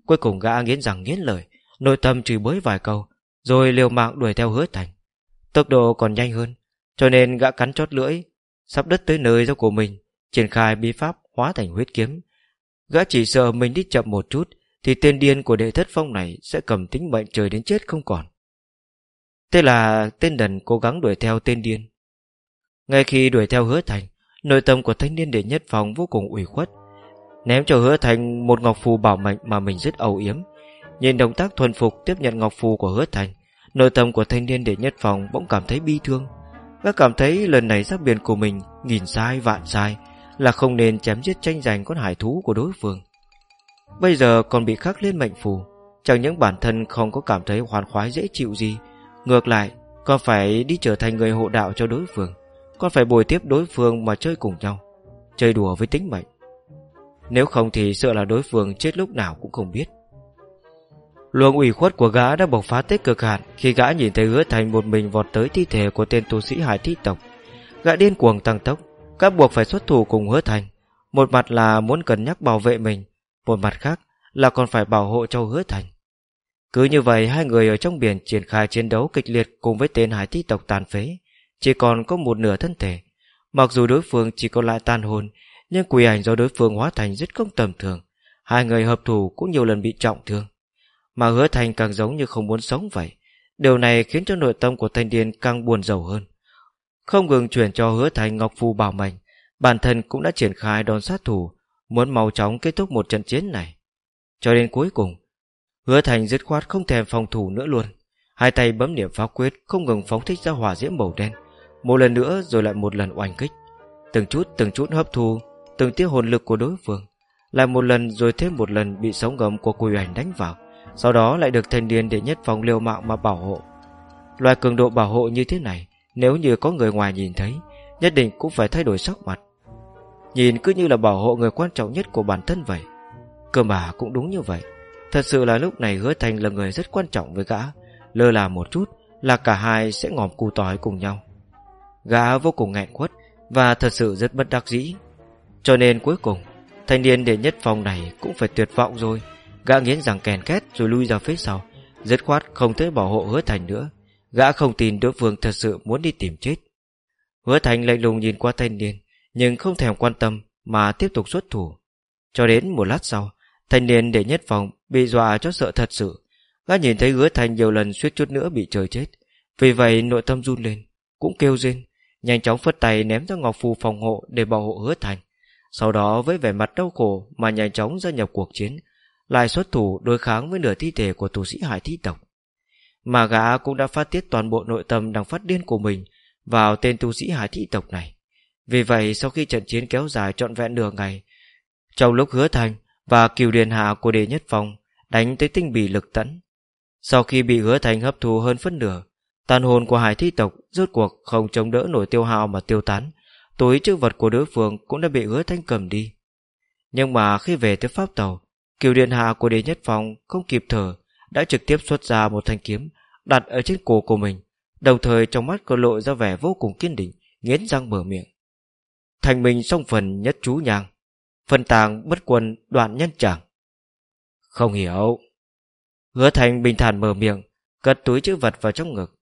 Cuối cùng gã nghiến rằng nghiến lời Nội tâm chửi bới vài câu, Rồi liều mạng đuổi theo hứa thành. Tốc độ còn nhanh hơn, Cho nên gã cắn chót lưỡi, Sắp đất tới nơi do của mình, Triển khai bí pháp hóa thành huyết kiếm. Gã chỉ sợ mình đi chậm một chút, Thì tên điên của đệ thất phong này Sẽ cầm tính mệnh trời đến chết không còn. Thế là tên đần cố gắng đuổi theo tên điên. Ngay khi đuổi theo hứa thành Nội tâm của thanh niên đệ nhất phòng vô cùng ủy khuất. Ném cho hứa thành một ngọc phù bảo mệnh Mà mình rất âu yếm. Nhìn động tác thuần phục tiếp nhận ngọc phù của hứa thành, Nội tâm của thanh niên đệ nhất phòng Bỗng cảm thấy bi thương. Gã cảm thấy lần này giáp biển của mình Nghìn sai vạn sai Là không nên chém giết tranh giành con hải thú của đối phương. Bây giờ còn bị khắc lên mệnh phù, Chẳng những bản thân không có cảm thấy hoàn khoái dễ chịu gì, Ngược lại Còn phải đi trở thành người hộ đạo cho đối phương. Còn phải bồi tiếp đối phương mà chơi cùng nhau Chơi đùa với tính mệnh Nếu không thì sợ là đối phương chết lúc nào cũng không biết Luồng ủy khuất của gã đã bộc phát tới cực hạn khi gã nhìn thấy hứa thành một mình vọt tới thi thể của tên tu sĩ hải thi tộc. Gã điên cuồng tăng tốc, gã buộc phải xuất thủ cùng hứa thành. Một mặt là muốn cân nhắc bảo vệ mình, một mặt khác là còn phải bảo hộ cho hứa thành. Cứ như vậy hai người ở trong biển triển khai chiến đấu kịch liệt cùng với tên hải thi tộc tàn phế, chỉ còn có một nửa thân thể. Mặc dù đối phương chỉ còn lại tan hồn, nhưng quỷ ảnh do đối phương hóa thành rất không tầm thường. Hai người hợp thủ cũng nhiều lần bị trọng thương. Mà hứa thành càng giống như không muốn sống vậy Điều này khiến cho nội tâm của thanh niên càng buồn rầu hơn Không ngừng chuyển cho hứa thành ngọc phù bảo mệnh Bản thân cũng đã triển khai đòn sát thủ Muốn mau chóng kết thúc một trận chiến này Cho đến cuối cùng Hứa thành dứt khoát không thèm phòng thủ nữa luôn Hai tay bấm niệm pháo quyết Không ngừng phóng thích ra hỏa diễm màu đen một lần nữa rồi lại một lần oanh kích. Từng chút từng chút hấp thu, Từng tiết hồn lực của đối phương. Lại một lần rồi thêm một lần bị sóng ngầm của quỷ ảnh đánh vào. Sau đó lại được thanh niên để nhất phòng liều mạng mà bảo hộ. Loại cường độ bảo hộ như thế này, Nếu như có người ngoài nhìn thấy, Nhất định cũng phải thay đổi sắc mặt. Nhìn cứ như là bảo hộ người quan trọng nhất của bản thân vậy. Cơ mà cũng đúng như vậy. Thật sự là lúc này hứa thành là người rất quan trọng với gã. Lơ là một chút Là cả hai sẽ ngòm cù tỏi cùng nhau. Gã vô cùng nghẹn quất Và thật sự rất bất đắc dĩ. Cho nên cuối cùng, Thanh niên đệ nhất phòng này cũng phải tuyệt vọng rồi. Gã nghiến rằng kèn két rồi lui ra phía sau, Dứt khoát không thể bảo hộ hứa thành nữa. Gã không tin đối phương thật sự muốn đi tìm chết. Hứa thành lạnh lùng nhìn qua thanh niên, Nhưng không thèm quan tâm Mà tiếp tục xuất thủ. Cho đến một lát sau, Thanh niên đệ nhất phòng bị dọa cho sợ thật sự. Gã nhìn thấy hứa thành nhiều lần suýt chút nữa bị trời chết. Vì vậy nội tâm run lên, Cũng kêu rên Nhanh chóng phất tay ném ra ngọc phù phòng hộ Để bảo hộ hứa thành. Sau đó với vẻ mặt đau khổ Mà nhanh chóng gia nhập cuộc chiến, Lại xuất thủ đối kháng với nửa thi thể của tù sĩ hải thi tộc. Mà gã cũng đã phát tiết toàn bộ nội tâm đang phát điên của mình Vào tên tu sĩ hải thi tộc này. Vì vậy, sau khi trận chiến kéo dài trọn vẹn nửa ngày, Trong lúc hứa thành Và kiều điền hạ của đệ nhất phòng Đánh tới tinh bì lực tẫn. Sau khi bị hứa thành hấp thu hơn phân nửa Tàn hồn của hải thi tộc rốt cuộc không chống đỡ nổi tiêu hao mà tiêu tán. Túi chữ vật của đối phương cũng đã bị hứa thanh cầm đi. Nhưng mà khi về tới pháp tàu, Kiều điện hạ của đế nhất phòng không kịp thở, Đã trực tiếp xuất ra một thanh kiếm Đặt ở trên cổ của mình. Đồng thời trong mắt có lộ ra vẻ vô cùng kiên định, Nghiến răng mở miệng. Thành mình song phần nhất chú nhàng, Phần tàng bất quân đoạn nhân chẳng Không hiểu. Hứa thành bình thản mở miệng, Cất túi chữ vật vào trong ngực.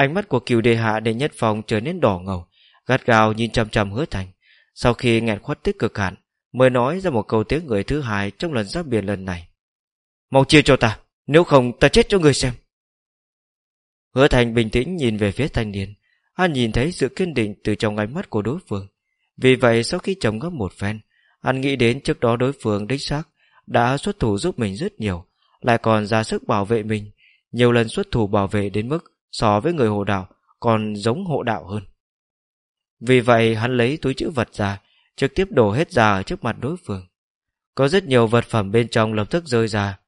Ánh mắt của cựu đề hạ đệ nhất phòng trở nên đỏ ngầu, Gắt gao nhìn chăm chăm hứa thành. Sau khi nghẹn khuất tích cực hạn, Mới nói ra một câu tiếng người thứ hai Trong lần giáp biển lần này. Mau chia cho ta, Nếu không ta chết cho người xem. Hứa thành bình tĩnh nhìn về phía thanh niên. Hắn nhìn thấy sự kiên định từ trong ánh mắt của đối phương. Vì vậy sau khi trầm ngâm một phen, Hắn nghĩ đến trước đó đối phương đích xác Đã xuất thủ giúp mình rất nhiều, Lại còn ra sức bảo vệ mình, Nhiều lần xuất thủ bảo vệ đến mức so với người hộ đạo còn giống hộ đạo hơn. Vì vậy hắn lấy túi chữ vật ra, trực tiếp đổ hết ra ở trước mặt đối phương. Có rất nhiều vật phẩm bên trong lập tức rơi ra.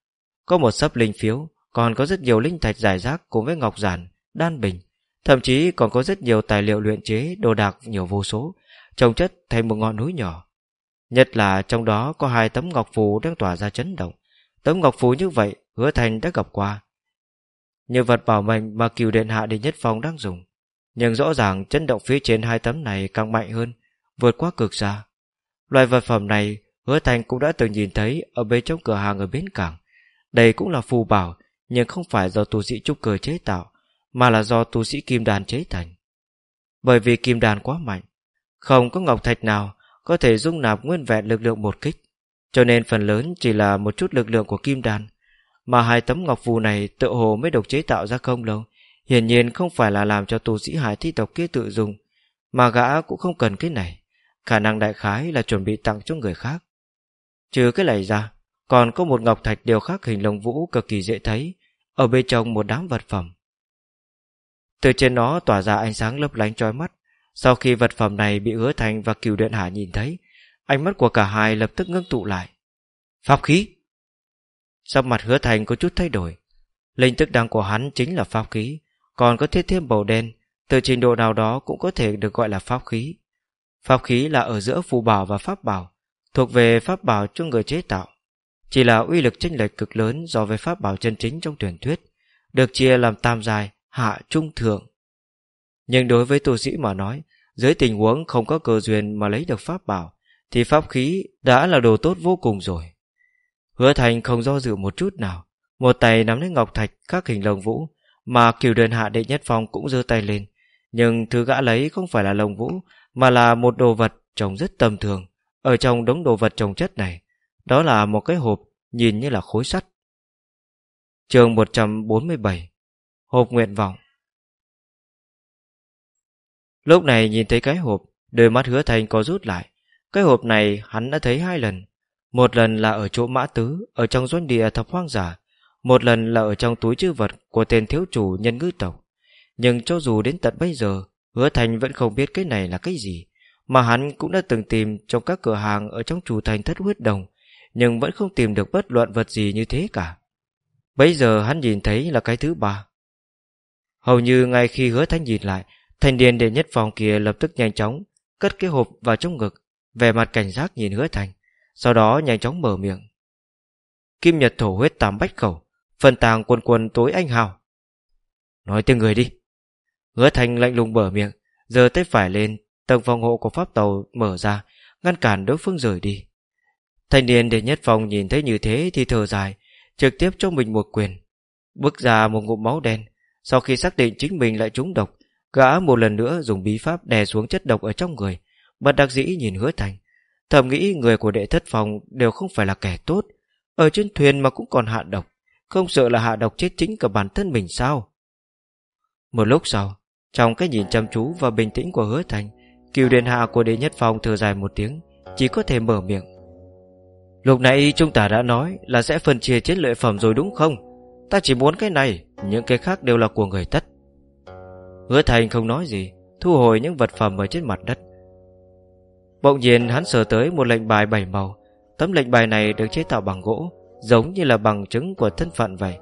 Có một sấp linh phiếu, còn có rất nhiều linh thạch giải rác cùng với ngọc giản, đan bình. Thậm chí còn có rất nhiều tài liệu luyện chế đồ đạc nhiều vô số, trồng chất thành một ngọn núi nhỏ. Nhất là trong đó có hai tấm ngọc phù đang tỏa ra chấn động. Tấm ngọc phù như vậy, hứa thành đã gặp qua, như vật bảo mệnh mà cửu điện hạ đệ nhất phong đang dùng. Nhưng rõ ràng chấn động phía trên hai tấm này càng mạnh hơn, Vượt quá cực xa. Loại vật phẩm này, Hứa Thành cũng đã từng nhìn thấy Ở bên trong cửa hàng ở bến cảng. Đây cũng là phù bảo, Nhưng không phải do tu sĩ trúc cơ chế tạo, Mà là do tu sĩ kim đàn chế thành. Bởi vì kim đàn quá mạnh, Không có ngọc thạch nào Có thể dung nạp nguyên vẹn lực lượng một kích. Cho nên phần lớn chỉ là một chút lực lượng của kim đàn mà hai tấm ngọc phù này tự hồ mới độc chế tạo ra không lâu. Hiển nhiên không phải là làm cho tu sĩ hải thi tộc kia tự dùng. Mà gã cũng không cần cái này. Khả năng đại khái là chuẩn bị tặng cho người khác. Trừ cái này ra, Còn có một ngọc thạch điều khác hình lồng vũ cực kỳ dễ thấy Ở bên trong một đám vật phẩm. Từ trên nó tỏa ra ánh sáng lấp lánh trói mắt. Sau khi vật phẩm này bị hứa thành và cửu điện hạ nhìn thấy, Ánh mắt của cả hai lập tức ngưng tụ lại. Pháp khí! Sắc mặt hứa thành có chút thay đổi. Linh tức đăng của hắn chính là pháp khí Còn có thiết thêm bầu đen Từ trình độ nào đó cũng có thể được gọi là pháp khí. Pháp khí là ở giữa phù bảo và pháp bảo Thuộc về pháp bảo cho người chế tạo. Chỉ là uy lực chênh lệch cực lớn So với pháp bảo chân chính trong truyền thuyết Được chia làm tam dài, hạ, trung, thượng. Nhưng đối với tu sĩ mà nói Dưới tình huống không có cơ duyên mà lấy được pháp bảo Thì pháp khí đã là đồ tốt vô cùng rồi. Hứa thành không do dự một chút nào. Một tay nắm lấy ngọc thạch các hình lồng vũ, Mà kiều đơn hạ, đệ nhất phong cũng giơ tay lên. Nhưng thứ gã lấy không phải là lồng vũ, Mà là một đồ vật trông rất tầm thường, Ở trong đống đồ vật trồng chất này. Đó là một cái hộp, Nhìn như là khối sắt. Trường 147 Hộp nguyện vọng. Lúc này nhìn thấy cái hộp, Đôi mắt hứa thành có rút lại. Cái hộp này hắn đã thấy hai lần một lần là ở chỗ mã tứ Ở trong doanh địa thập hoang giả. Một lần là ở trong túi chữ vật Của tên thiếu chủ nhân ngư tộc. Nhưng cho dù đến tận bây giờ Hứa Thành vẫn không biết cái này là cái gì Mà hắn cũng đã từng tìm Trong các cửa hàng ở trong chủ thành thất huyết đồng Nhưng vẫn không tìm được bất luận vật gì như thế cả. Bây giờ hắn nhìn thấy là cái thứ ba. Hầu như ngay khi hứa thanh nhìn lại, thanh niên đệ nhất phòng kia lập tức nhanh chóng cất cái hộp vào trong ngực, vẻ mặt cảnh giác nhìn hứa thành sau đó nhanh chóng mở miệng. Kim Nhật thổ huyết tám bách khẩu, phần tàng quân quân tối anh hào. Nói tiếng người đi. Hứa Thành lạnh lùng bở miệng, giờ tay phải lên, tầng phòng hộ của pháp tàu mở ra, ngăn cản đối phương rời đi. Thanh niên để nhất phòng nhìn thấy như thế thì thở dài, trực tiếp cho mình một quyền. Bước ra một ngụm máu đen, sau khi xác định chính mình lại trúng độc, gã một lần nữa dùng bí pháp đè xuống chất độc ở trong người, bất đắc dĩ nhìn hứa thành. Thầm nghĩ người của đệ thất phòng đều không phải là kẻ tốt, ở trên thuyền mà cũng còn hạ độc, không sợ là hạ độc chết chính cả bản thân mình sao? Một lúc sau, trong cái nhìn chăm chú và bình tĩnh của hứa thành, Kiều điện hạ của đệ nhất phòng thở dài một tiếng, chỉ có thể mở miệng. Lúc nãy chúng ta đã nói là sẽ phân chia chiến lợi phẩm rồi đúng không? Ta chỉ muốn cái này, những cái khác đều là của người tất. Hứa thành không nói gì, thu hồi những vật phẩm ở trên mặt đất. Bỗng nhiên hắn sờ tới một lệnh bài bảy màu. Tấm lệnh bài này được chế tạo bằng gỗ, giống như là bằng chứng của thân phận vậy.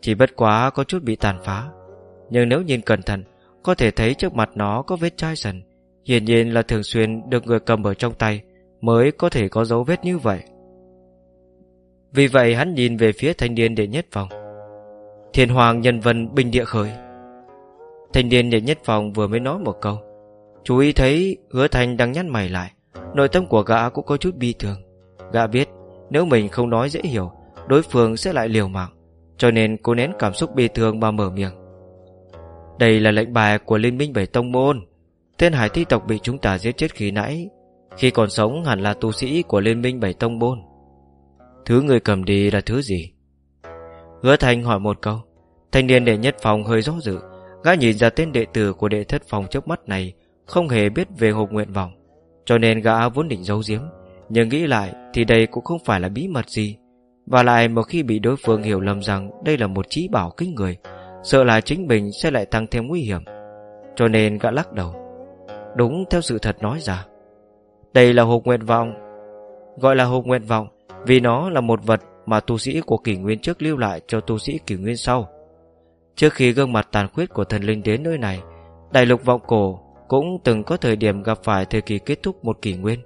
Chỉ bất quá có chút bị tàn phá. Nhưng nếu nhìn cẩn thận, có thể thấy trước mặt nó có vết chai sần. Hiển nhiên là thường xuyên được người cầm ở trong tay mới có thể có dấu vết như vậy. Vì vậy hắn nhìn về phía thanh niên đệ nhất phòng. Thiên hoàng nhân vân bình địa khởi. Thanh niên đệ nhất phòng vừa mới nói một câu. Chú ý thấy hứa thành đang nhăn mày lại. Nội tâm của gã cũng có chút bi thường. Gã biết nếu mình không nói dễ hiểu, đối phương sẽ lại liều mạng. Cho nên cô nén cảm xúc bi thương mà mở miệng. Đây là lệnh bài của Liên minh Bảy Tông Môn. Tên hải thi tộc bị chúng ta giết chết khi nãy. Khi còn sống hẳn là tu sĩ của Liên minh Bảy Tông Môn. Thứ người cầm đi là thứ gì? Hứa Thành hỏi một câu. Thanh niên đệ nhất phòng hơi rõ dự. Gã nhìn ra tên đệ tử của đệ thất phòng trước mắt này không hề biết về hộp nguyện vọng. Cho nên gã vốn định giấu giếm. Nhưng nghĩ lại thì đây cũng không phải là bí mật gì. Và lại một khi bị đối phương hiểu lầm rằng đây là một trí bảo kinh người, sợ là chính mình sẽ lại tăng thêm nguy hiểm. Cho nên gã lắc đầu. Đúng theo sự thật nói ra. Đây là hộp nguyện vọng. Gọi là hộp nguyện vọng vì nó là một vật mà tu sĩ của kỷ nguyên trước lưu lại cho tu sĩ kỷ nguyên sau. Trước khi gương mặt tàn khuyết của thần linh đến nơi này, đại lục vọng cổ cũng từng có thời điểm gặp phải thời kỳ kết thúc một kỷ nguyên.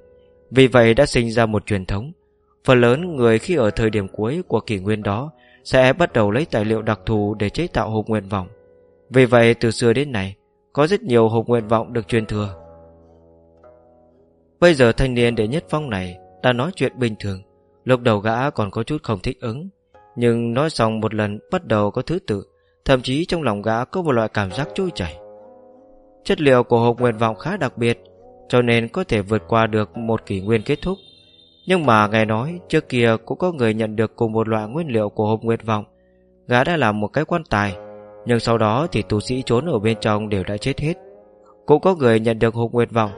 Vì vậy đã sinh ra một truyền thống. Phần lớn người khi ở thời điểm cuối của kỷ nguyên đó sẽ bắt đầu lấy tài liệu đặc thù để chế tạo hộp nguyện vọng. Vì vậy từ xưa đến nay, có rất nhiều hộp nguyện vọng được truyền thừa. Bây giờ thanh niên đệ nhất phong này đã nói chuyện bình thường, Lúc đầu gã còn có chút không thích ứng Nhưng nói xong một lần bắt đầu có thứ tự Thậm chí trong lòng gã có một loại cảm giác trôi chảy Chất liệu của hộp nguyện vọng khá đặc biệt Cho nên có thể vượt qua được một kỷ nguyên kết thúc. Nhưng mà ngài nói trước kia cũng có người nhận được cùng một loại nguyên liệu của hộp nguyện vọng. Gã đã làm một cái quan tài Nhưng sau đó thì tu sĩ trốn ở bên trong đều đã chết hết. Cũng có người nhận được hộp nguyện vọng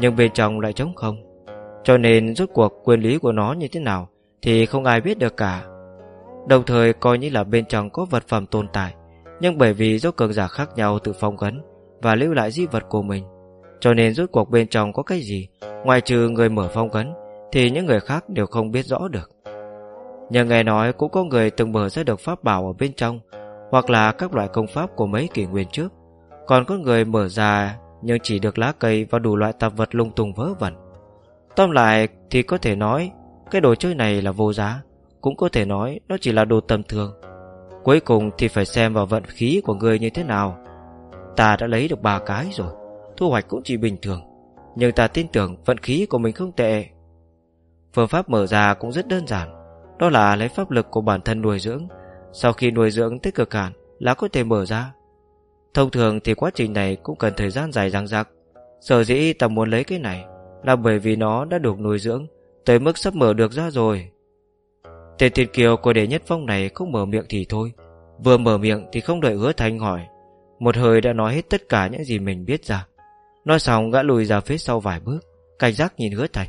Nhưng bên trong lại trống không. Cho nên rốt cuộc quyền lý của nó như thế nào thì không ai biết được cả. Đồng thời coi như là bên trong có vật phẩm tồn tại, nhưng bởi vì do cường giả khác nhau tự phong gấn và lưu lại di vật của mình, cho nên rốt cuộc bên trong có cái gì, ngoài trừ người mở phong ấn, thì những người khác đều không biết rõ được. Nhưng nghe nói cũng có người từng mở ra được pháp bảo ở bên trong, hoặc là các loại công pháp của mấy kỷ nguyên trước, còn có người mở ra nhưng chỉ được lá cây và đủ loại tạp vật lung tung vớ vẩn. Tóm lại thì có thể nói cái đồ chơi này là vô giá. Cũng có thể nói nó chỉ là đồ tầm thường. Cuối cùng thì phải xem vào vận khí của người như thế nào. Ta đã lấy được ba cái rồi. Thu hoạch cũng chỉ bình thường, Nhưng ta tin tưởng vận khí của mình không tệ. Phương pháp mở ra cũng rất đơn giản, Đó là lấy pháp lực của bản thân nuôi dưỡng. Sau khi nuôi dưỡng tới cực hạn Là có thể mở ra. Thông thường thì quá trình này cũng cần thời gian dài răng rạc Sở dĩ ta muốn lấy cái này Là bởi vì nó đã được nuôi dưỡng, Tới mức sắp mở được ra rồi. Tên thiên kiều của đệ nhất phong này không mở miệng thì thôi, Vừa mở miệng thì không đợi hứa thanh hỏi. Một hơi đã nói hết tất cả những gì mình biết ra. Nói xong gã lùi ra phía sau vài bước, Cảnh giác nhìn hứa thành.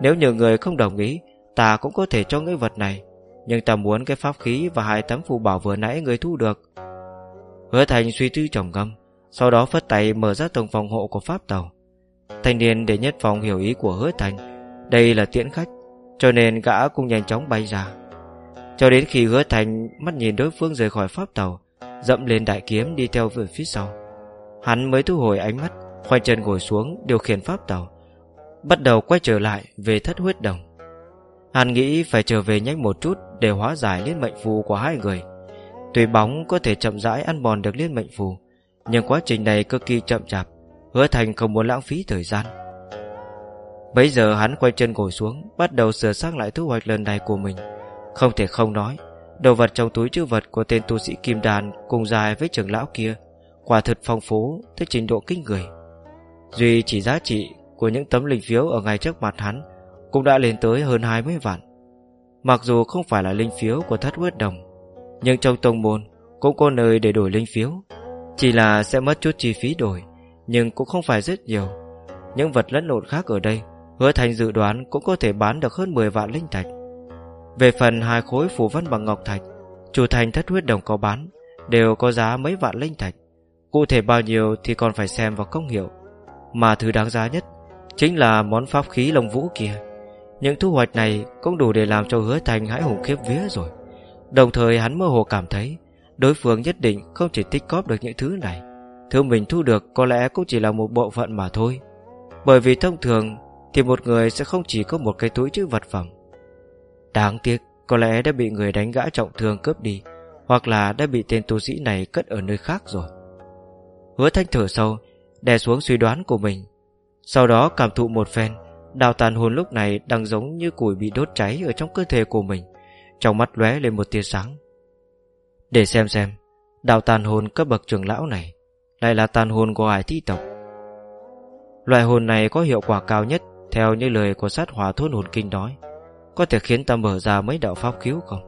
Nếu nhiều người không đồng ý, Ta cũng có thể cho ngươi vật này, Nhưng ta muốn cái pháp khí và hai tấm phù bảo vừa nãy người thu được. Hứa thành suy tư trầm ngâm, Sau đó phất tay mở ra tầng phòng hộ của pháp tàu. Thanh niên để nhất phòng hiểu ý của hứa thành, đây là tiễn khách, Cho nên gã cũng nhanh chóng bay ra. Cho đến khi hứa thành mắt nhìn đối phương rời khỏi pháp tàu Dậm lên đại kiếm đi theo về phía sau. Hắn mới thu hồi ánh mắt, Khoanh chân ngồi xuống, điều khiển pháp tàu, Bắt đầu quay trở lại về thất huyết đồng. Hắn nghĩ phải trở về nhanh một chút Để hóa giải liên mệnh phù của hai người. Tuy bóng có thể chậm rãi ăn bòn được liên mệnh phù, Nhưng quá trình này cực kỳ chậm chạp, Hứa thành không muốn lãng phí thời gian. Bây giờ hắn quay chân ngồi xuống, Bắt đầu sửa sang lại thu hoạch lần này của mình. Không thể không nói Đồ vật trong túi chữ vật của tên tu sĩ Kim Đàn Cùng dài với trưởng lão kia. Quả thật phong phú, tới trình độ kinh người. Duy chỉ giá trị Của những tấm linh phiếu ở ngay trước mặt hắn Cũng đã lên tới hơn 20 vạn. Mặc dù không phải là linh phiếu của thất huyết đồng, Nhưng trong tông môn Cũng có nơi để đổi linh phiếu. Chỉ là sẽ mất chút chi phí đổi, Nhưng cũng không phải rất nhiều. Những vật lẫn lộn khác ở đây Hứa thành dự đoán cũng có thể bán được hơn 10 vạn linh thạch. Về phần hai khối phủ văn bằng ngọc thạch, Chủ thành thất huyết đồng có bán, Đều có giá mấy vạn linh thạch. Cụ thể bao nhiêu thì còn phải xem vào công hiệu. Mà thứ đáng giá nhất Chính là món pháp khí lồng vũ kia. Những thu hoạch này Cũng đủ để làm cho hứa thành hãi hùng khiếp vía rồi. Đồng thời hắn mơ hồ cảm thấy Đối phương nhất định không chỉ tích cóp được những thứ này. Thứ mình thu được có lẽ cũng chỉ là một bộ phận mà thôi. Bởi vì thông thường Thì một người sẽ không chỉ có một cái túi chữ vật phẩm. Đáng tiếc, Có lẽ đã bị người đánh gã trọng thương cướp đi, Hoặc là đã bị tên tu sĩ này cất ở nơi khác rồi. Hứa thanh thở sâu, Đè xuống suy đoán của mình. Sau đó cảm thụ một phen, Đào tàn hồn lúc này đang giống như củi bị đốt cháy Ở trong cơ thể của mình, Trong mắt lóe lên một tia sáng. Để xem xem, Đào tàn hồn cấp bậc trưởng lão này Lại là tàn hồn của hải thi tộc. Loại hồn này có hiệu quả cao nhất, Theo như lời của sát hỏa thôn hồn kinh nói. Có thể khiến ta mở ra mấy đạo pháp cứu không?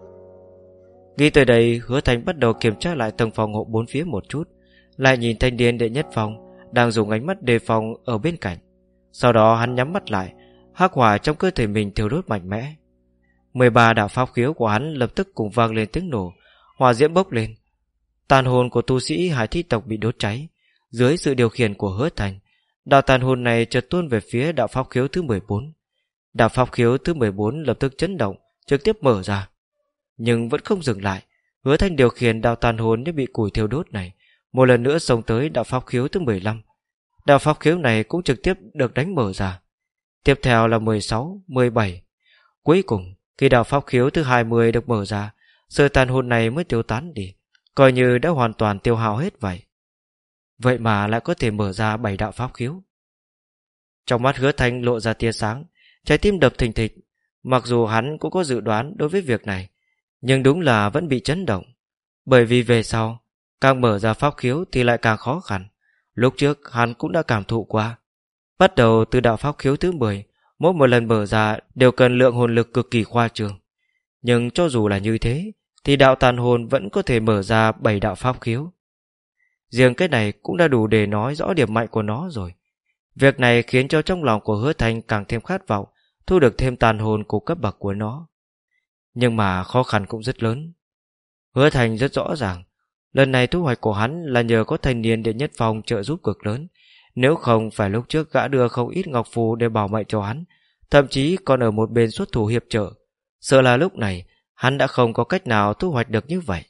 Nghĩ tới đây, Hứa Thành bắt đầu kiểm tra lại tầng phòng hộ bốn phía một chút, lại nhìn thanh niên đệ nhất phòng, Đang dùng ánh mắt đề phòng ở bên cạnh. Sau đó hắn nhắm mắt lại, hắc hỏa trong cơ thể mình thiêu đốt mạnh mẽ. 13 đạo pháp khiếu của hắn lập tức cùng vang lên tiếng nổ, Hỏa diễm bốc lên. Tàn hồn của tu sĩ hải thi tộc bị đốt cháy. Dưới sự điều khiển của hứa thành Đạo tàn hồn này chợt tuôn về phía đạo pháp khiếu thứ 14 Đạo pháp khiếu thứ 14 lập tức chấn động Trực tiếp mở ra. Nhưng vẫn không dừng lại Hứa Thanh điều khiển đạo tàn hồn như bị củi thiêu đốt này một lần nữa xông tới đạo pháp khiếu thứ 15 Đạo pháp khiếu này cũng trực tiếp được đánh mở ra. Tiếp theo là 16, 17 Cuối cùng Khi đạo pháp khiếu thứ 20 được mở ra Sự tàn hồn này mới tiêu tán đi Coi như đã hoàn toàn tiêu hao hết vậy. Vậy mà lại có thể mở ra bảy đạo pháp khiếu. Trong mắt hứa thanh lộ ra tia sáng Trái tim đập thình thịch. Mặc dù hắn cũng có dự đoán đối với việc này, Nhưng đúng là vẫn bị chấn động. Bởi vì về sau, Càng mở ra pháp khiếu thì lại càng khó khăn. Lúc trước, hắn cũng đã cảm thụ qua. Bắt đầu từ đạo pháp khiếu thứ 10 Mỗi một lần mở ra đều cần lượng hồn lực cực kỳ khoa trương. Nhưng cho dù là như thế, Thì đạo tàn hồn vẫn có thể mở ra 7 đạo pháp khiếu. Riêng cái này cũng đã đủ để nói rõ điểm mạnh của nó rồi. Việc này khiến cho trong lòng của hứa thanh càng thêm khát vọng. Thu được thêm tàn hồn của cấp bậc của nó Nhưng mà khó khăn cũng rất lớn Hứa thành rất rõ ràng Lần này thu hoạch của hắn là nhờ có thanh niên đệ nhất phòng trợ giúp cực lớn. Nếu không phải lúc trước gã đưa không ít ngọc phù để bảo mệnh cho hắn, thậm chí còn ở một bên xuất thủ hiệp trợ. Sợ là lúc này, hắn đã không có cách nào thu hoạch được như vậy.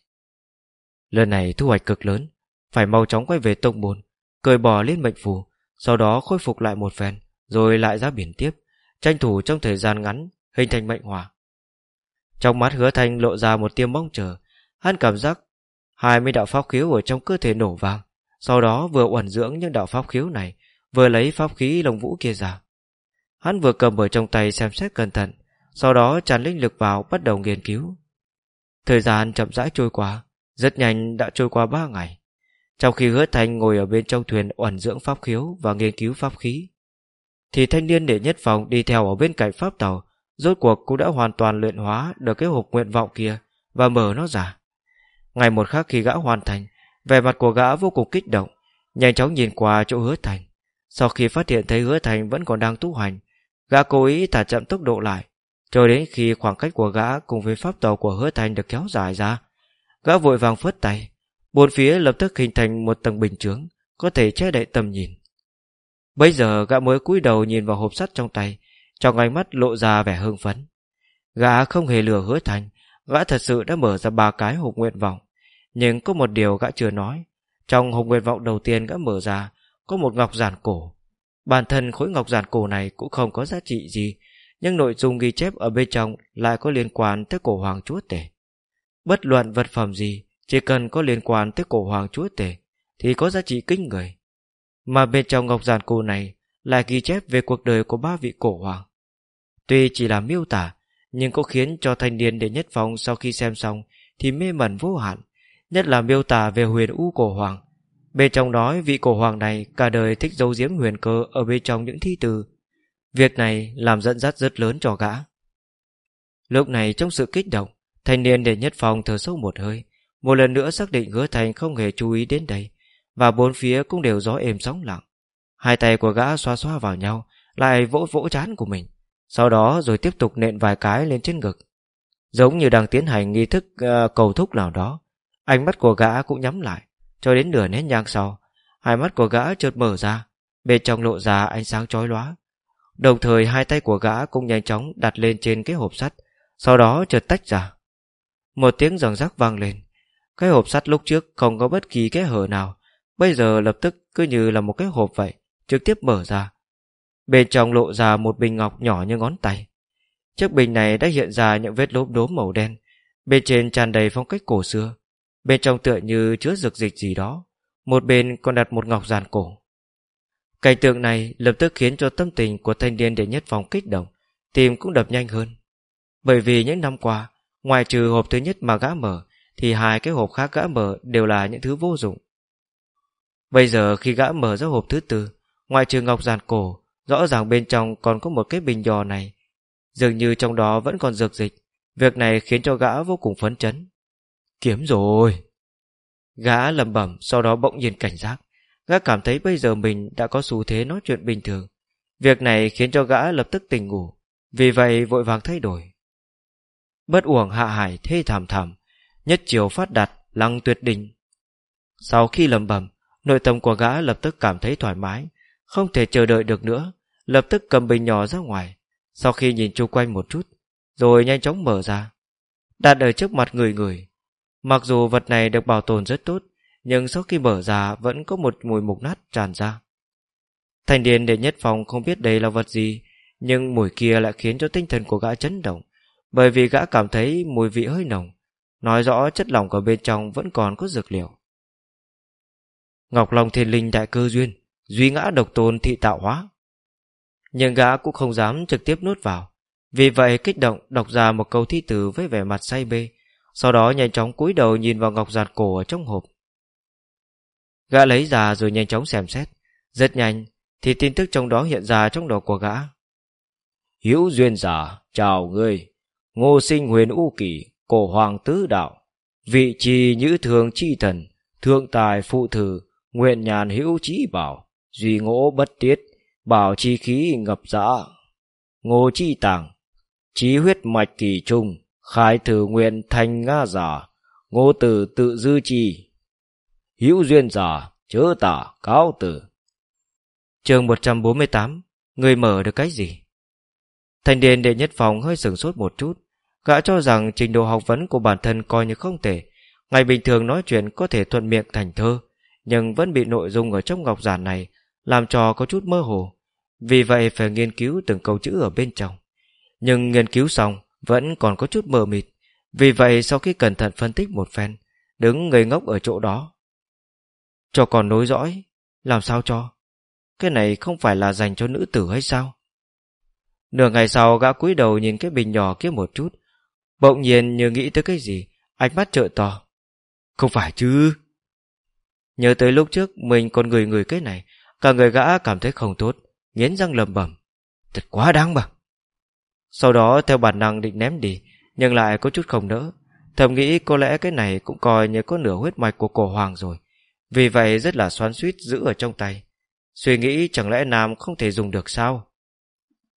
Lần này thu hoạch cực lớn, phải mau chóng quay về tông môn, cởi bỏ liên mệnh phù, sau đó khôi phục lại một phen, rồi lại ra biển tiếp, tranh thủ trong thời gian ngắn, hình thành mệnh hỏa. Trong mắt hứa thanh lộ ra một tiêm mong chờ, hắn cảm giác hai mươi đạo pháp khiếu ở trong cơ thể nổ vang Sau đó vừa uẩn dưỡng những đạo pháp khiếu này Vừa lấy pháp khí lồng vũ kia ra. Hắn vừa cầm ở trong tay xem xét cẩn thận Sau đó tràn linh lực vào bắt đầu nghiên cứu. Thời gian chậm rãi trôi qua Rất nhanh đã trôi qua ba ngày. Trong khi hứa thanh ngồi ở bên trong thuyền uẩn dưỡng pháp khiếu và nghiên cứu pháp khí thì thanh niên đệ nhất phòng đi theo ở bên cạnh pháp tàu, Rốt cuộc cũng đã hoàn toàn luyện hóa được cái hộp nguyện vọng kia Và mở nó ra. Ngày một khác khi gã hoàn thành, Vẻ mặt của gã vô cùng kích động, Nhanh chóng nhìn qua chỗ hứa thành. Sau khi phát hiện thấy hứa thành vẫn còn đang tu hành, Gã cố ý thả chậm tốc độ lại, Cho đến khi khoảng cách của gã Cùng với pháp tàu của hứa thành được kéo dài ra. Gã vội vàng phất tay, Bốn phía lập tức hình thành một tầng bình chướng, Có thể che đậy tầm nhìn. Bây giờ gã mới cúi đầu nhìn vào hộp sắt trong tay Trong ánh mắt lộ ra vẻ hưng phấn Gã không hề lừa hứa thành Gã thật sự đã mở ra ba cái hộp nguyện vọng Nhưng có một điều gã chưa nói. Trong hộp nguyện vọng đầu tiên gã mở ra, có một ngọc giản cổ. Bản thân khối ngọc giản cổ này cũng không có giá trị gì, nhưng nội dung ghi chép ở bên trong lại có liên quan tới cổ hoàng chúa tể. Bất luận vật phẩm gì, chỉ cần có liên quan tới cổ hoàng chúa tể, thì có giá trị kinh người. Mà bên trong ngọc giản cổ này lại ghi chép về cuộc đời của ba vị cổ hoàng. Tuy chỉ là miêu tả, nhưng có khiến cho thanh niên đệ nhất phòng sau khi xem xong thì mê mẩn vô hạn, nhất là miêu tả về huyền u cổ hoàng. Bên trong nói vị cổ hoàng này cả đời thích giấu giếm huyền cơ ở bên trong những thi từ. Việc này làm dẫn dắt rất lớn cho gã. Lúc này trong sự kích động, thanh niên đệ nhất phòng thở sâu một hơi, một lần nữa xác định hứa thành không hề chú ý đến đây, và bốn phía cũng đều gió êm sóng lặng. Hai tay của gã xoa xoa vào nhau, lại vỗ vỗ chán của mình. Sau đó rồi tiếp tục nện vài cái lên trên ngực. Giống như đang tiến hành nghi thức uh, cầu thúc nào đó. Ánh mắt của gã cũng nhắm lại. Cho đến nửa nén nhang sau, hai mắt của gã chợt mở ra, bên trong lộ ra ánh sáng chói lóa. Đồng thời hai tay của gã cũng nhanh chóng đặt lên trên cái hộp sắt, sau đó chợt tách ra. Một tiếng giòn rắc vang lên. Cái hộp sắt lúc trước không có bất kỳ cái hở nào, bây giờ lập tức cứ như là một cái hộp vậy, trực tiếp mở ra. Bên trong lộ ra một bình ngọc nhỏ như ngón tay. Chiếc bình này đã hiện ra những vết lốm đốm màu đen, bên trên tràn đầy phong cách cổ xưa. Bên trong tựa như chứa dược dịch gì đó, một bên còn đặt một ngọc giàn cổ. Cảnh tượng này lập tức khiến cho tâm tình của thanh niên đệ nhất phòng kích động, tim cũng đập nhanh hơn. Bởi vì những năm qua, ngoài trừ hộp thứ nhất mà gã mở, thì hai cái hộp khác gã mở đều là những thứ vô dụng. Bây giờ khi gã mở ra hộp thứ tư, ngoài trừ ngọc giàn cổ, rõ ràng bên trong còn có một cái bình giò này. Dường như trong đó vẫn còn dược dịch, việc này khiến cho gã vô cùng phấn chấn. Kiếm rồi! Gã lầm bẩm sau đó bỗng nhiên cảnh giác. Gã cảm thấy bây giờ mình đã có xu thế nói chuyện bình thường. Việc này khiến cho gã lập tức tỉnh ngủ, vì vậy vội vàng thay đổi. Bất uổng hạ hải thê thảm thảm, nhất chiều phát đạt, lăng tuyệt đỉnh Sau khi lầm bẩm, nội tâm của gã lập tức cảm thấy thoải mái, không thể chờ đợi được nữa, lập tức cầm bình nhỏ ra ngoài. Sau khi nhìn chung quanh một chút, rồi nhanh chóng mở ra. Đặt ở trước mặt người người. Mặc dù vật này được bảo tồn rất tốt, nhưng sau khi mở ra vẫn có một mùi mục nát tràn ra. Thành điền đệ nhất phòng không biết đây là vật gì, nhưng mùi kia lại khiến cho tinh thần của gã chấn động, bởi vì gã cảm thấy mùi vị hơi nồng, nói rõ chất lỏng ở bên trong vẫn còn có dược liệu. Ngọc Long Thiên Linh đại cơ duyên, duy ngã độc tôn thị tạo hóa. Nhưng gã cũng không dám trực tiếp nuốt vào, vì vậy kích động đọc ra một câu thi tử với vẻ mặt say bê, sau đó nhanh chóng cúi đầu nhìn vào ngọc giạt cổ ở trong hộp. Gã lấy ra rồi nhanh chóng xem xét, rất nhanh thì tin tức trong đó hiện ra trong đầu của gã. Hữu duyên giả, chào ngươi, ngô sinh huyền u kỷ cổ hoàng tứ đạo, vị trì nhữ thường chi thần, thượng tài phụ thử, nguyện nhàn hữu trí bảo, duy ngỗ bất tiết, bảo chi khí ngập dã. Ngô chi tàng, trí huyết mạch kỳ trung, khai thử nguyện thành nga giả, ngô tử tự dư chi. Hữu duyên giả, chớ tả, cáo tử. chương 148, người mở được cái gì? Thành điền đệ nhất phòng hơi sửng sốt một chút, gã cho rằng trình độ học vấn của bản thân coi như không thể, ngày bình thường nói chuyện có thể thuận miệng thành thơ, nhưng vẫn bị nội dung ở trong ngọc giản này làm cho có chút mơ hồ. Vì vậy phải nghiên cứu từng câu chữ ở bên trong. Nhưng nghiên cứu xong vẫn còn có chút mờ mịt. Vì vậy sau khi cẩn thận phân tích một phen, đứng ngây ngốc ở chỗ đó. Cho còn nối dõi, làm sao cho? Cái này không phải là dành cho nữ tử hay sao? Nửa ngày sau gã cúi đầu nhìn cái bình nhỏ kia một chút, bỗng nhiên như nghĩ tới cái gì, ánh mắt trợ to. Không phải chứ? Nhớ tới lúc trước mình còn người người cái này, cả người gã cảm thấy không tốt, nghiến răng lầm bẩm. Thật quá đáng mà. Sau đó theo bản năng định ném đi, nhưng lại có chút không nỡ. Thầm nghĩ có lẽ cái này cũng coi như có nửa huyết mạch của cổ hoàng rồi. Vì vậy rất là xoắn suýt giữ ở trong tay. Suy nghĩ chẳng lẽ Nam không thể dùng được sao?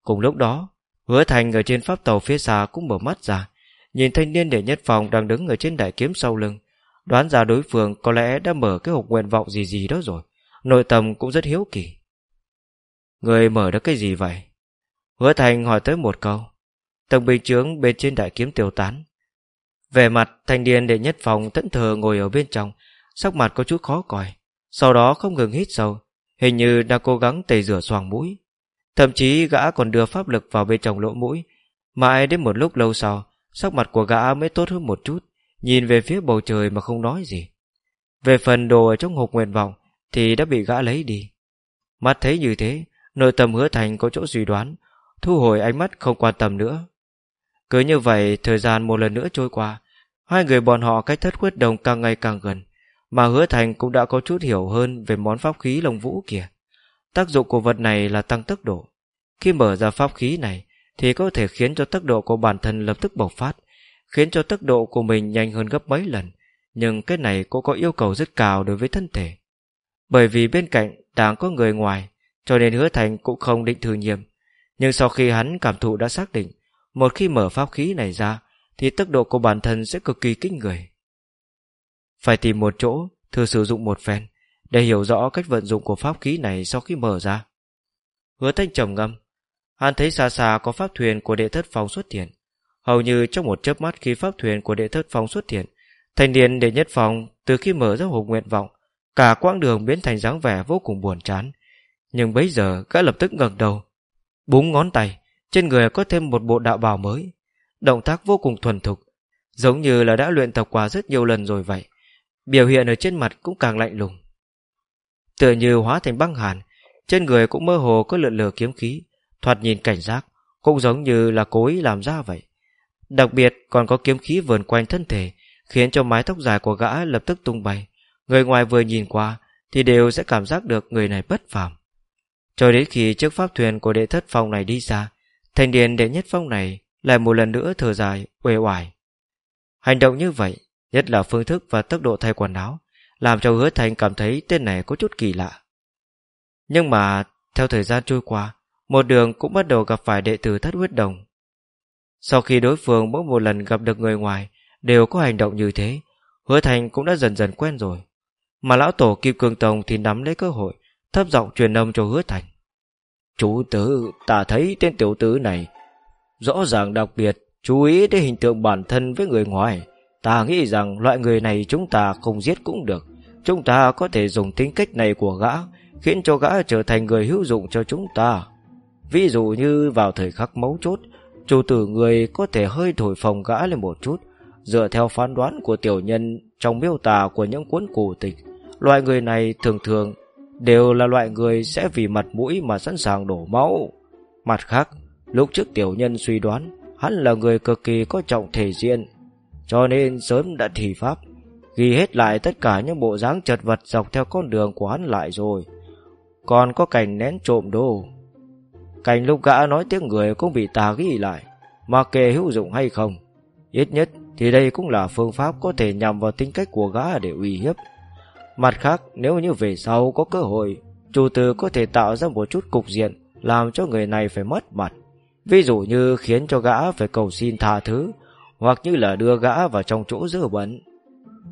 Cùng lúc đó, hứa thành ở trên pháp tàu phía xa cũng mở mắt ra, nhìn thanh niên để nhất phòng đang đứng ở trên đại kiếm sau lưng, Đoán ra đối phương có lẽ đã mở cái hộp nguyện vọng gì gì đó rồi Nội tâm cũng rất hiếu kỳ Người mở được cái gì vậy? Hứa Thành hỏi tới một câu Tầng bình chướng bên trên đại kiếm tiêu tán Về mặt thanh niên đệ nhất phòng thẫn thờ ngồi ở bên trong, sắc mặt có chút khó coi. Sau đó không ngừng hít sâu, hình như đang cố gắng tẩy rửa xoàng mũi. Thậm chí gã còn đưa pháp lực vào bên trong lỗ mũi. Mãi đến một lúc lâu sau, sắc mặt của gã mới tốt hơn một chút, nhìn về phía bầu trời mà không nói gì. Về phần đồ ở trong hộp nguyện vọng thì đã bị gã lấy đi. Mắt thấy như thế, nội tâm hứa thành có chỗ suy đoán, thu hồi ánh mắt không quan tâm nữa. Cứ như vậy, thời gian một lần nữa trôi qua, hai người bọn họ cách thất quyết đồng càng ngày càng gần, mà hứa thành cũng đã có chút hiểu hơn về món pháp khí lồng vũ kia. Tác dụng của vật này là tăng tốc độ. Khi mở ra pháp khí này, thì có thể khiến cho tốc độ của bản thân lập tức bộc phát, khiến cho tốc độ của mình nhanh hơn gấp mấy lần. Nhưng cái này cũng có yêu cầu rất cao đối với thân thể. Bởi vì bên cạnh đang có người ngoài, cho nên hứa thành cũng không định thử nghiệm. Nhưng sau khi hắn cảm thụ đã xác định, một khi mở pháp khí này ra, thì tốc độ của bản thân sẽ cực kỳ kinh người. Phải tìm một chỗ, thử sử dụng một phen, để hiểu rõ cách vận dụng của pháp khí này sau khi mở ra. Hứa thanh trầm ngâm, hắn thấy xa xa có pháp thuyền của đệ thất phong xuất hiện. Hầu như trong một chớp mắt khi pháp thuyền của đệ thất phong xuất hiện, thanh niên đệ nhất phong từ khi mở ra hộp nguyện vọng, cả quãng đường biến thành dáng vẻ vô cùng buồn chán. Nhưng bấy giờ gã lập tức ngẩng đầu, búng ngón tay, trên người có thêm một bộ đạo bào mới. Động tác vô cùng thuần thục, giống như là đã luyện tập qua rất nhiều lần rồi vậy. Biểu hiện ở trên mặt cũng càng lạnh lùng. Tựa như hóa thành băng hàn, trên người cũng mơ hồ có lượn lờ kiếm khí, thoạt nhìn cảnh giác, cũng giống như là cố ý làm ra vậy. Đặc biệt còn có kiếm khí vườn quanh thân thể, khiến cho mái tóc dài của gã lập tức tung bay. Người ngoài vừa nhìn qua thì đều sẽ cảm giác được người này bất phàm. Cho đến khi chiếc pháp thuyền của đệ thất phong này đi xa, thành điền đệ nhất phong này lại một lần nữa thở dài, uể oải. Hành động như vậy, nhất là phương thức và tốc độ thay quần áo, làm cho hứa thành cảm thấy tên này có chút kỳ lạ. Nhưng mà, theo thời gian trôi qua, một đường cũng bắt đầu gặp phải đệ tử thất huyết đồng. Sau khi đối phương mỗi một lần gặp được người ngoài, đều có hành động như thế, hứa thành cũng đã dần dần quen rồi. Mà lão tổ Kim Cương Tông thì nắm lấy cơ hội, thấp giọng truyền âm cho hứa thành. Chú tử, ta thấy tên tiểu tử này rõ ràng đặc biệt, chú ý đến hình tượng bản thân với người ngoài. Ta nghĩ rằng loại người này chúng ta không giết cũng được. Chúng ta có thể dùng tính cách này của gã, khiến cho gã trở thành người hữu dụng cho chúng ta. Ví dụ như vào thời khắc mấu chốt, chủ tử người có thể hơi thổi phồng gã lên một chút, dựa theo phán đoán của tiểu nhân trong miêu tả của những cuốn cổ tịch. Loại người này thường thường đều là loại người sẽ vì mặt mũi mà sẵn sàng đổ máu. Mặt khác, lúc trước tiểu nhân suy đoán hắn là người cực kỳ có trọng thể diện, cho nên sớm đã thì pháp, ghi hết lại tất cả những bộ dáng chật vật dọc theo con đường của hắn lại rồi. Còn có cảnh nén trộm đồ. Cảnh lúc gã nói tiếng người cũng bị ta ghi lại, mà kề hữu dụng hay không. Ít nhất thì đây cũng là phương pháp có thể nhằm vào tính cách của gã để uy hiếp. Mặt khác, nếu như về sau có cơ hội, chủ tử có thể tạo ra một chút cục diện làm cho người này phải mất mặt. Ví dụ như khiến cho gã phải cầu xin tha thứ, hoặc như là đưa gã vào trong chỗ dơ bẩn.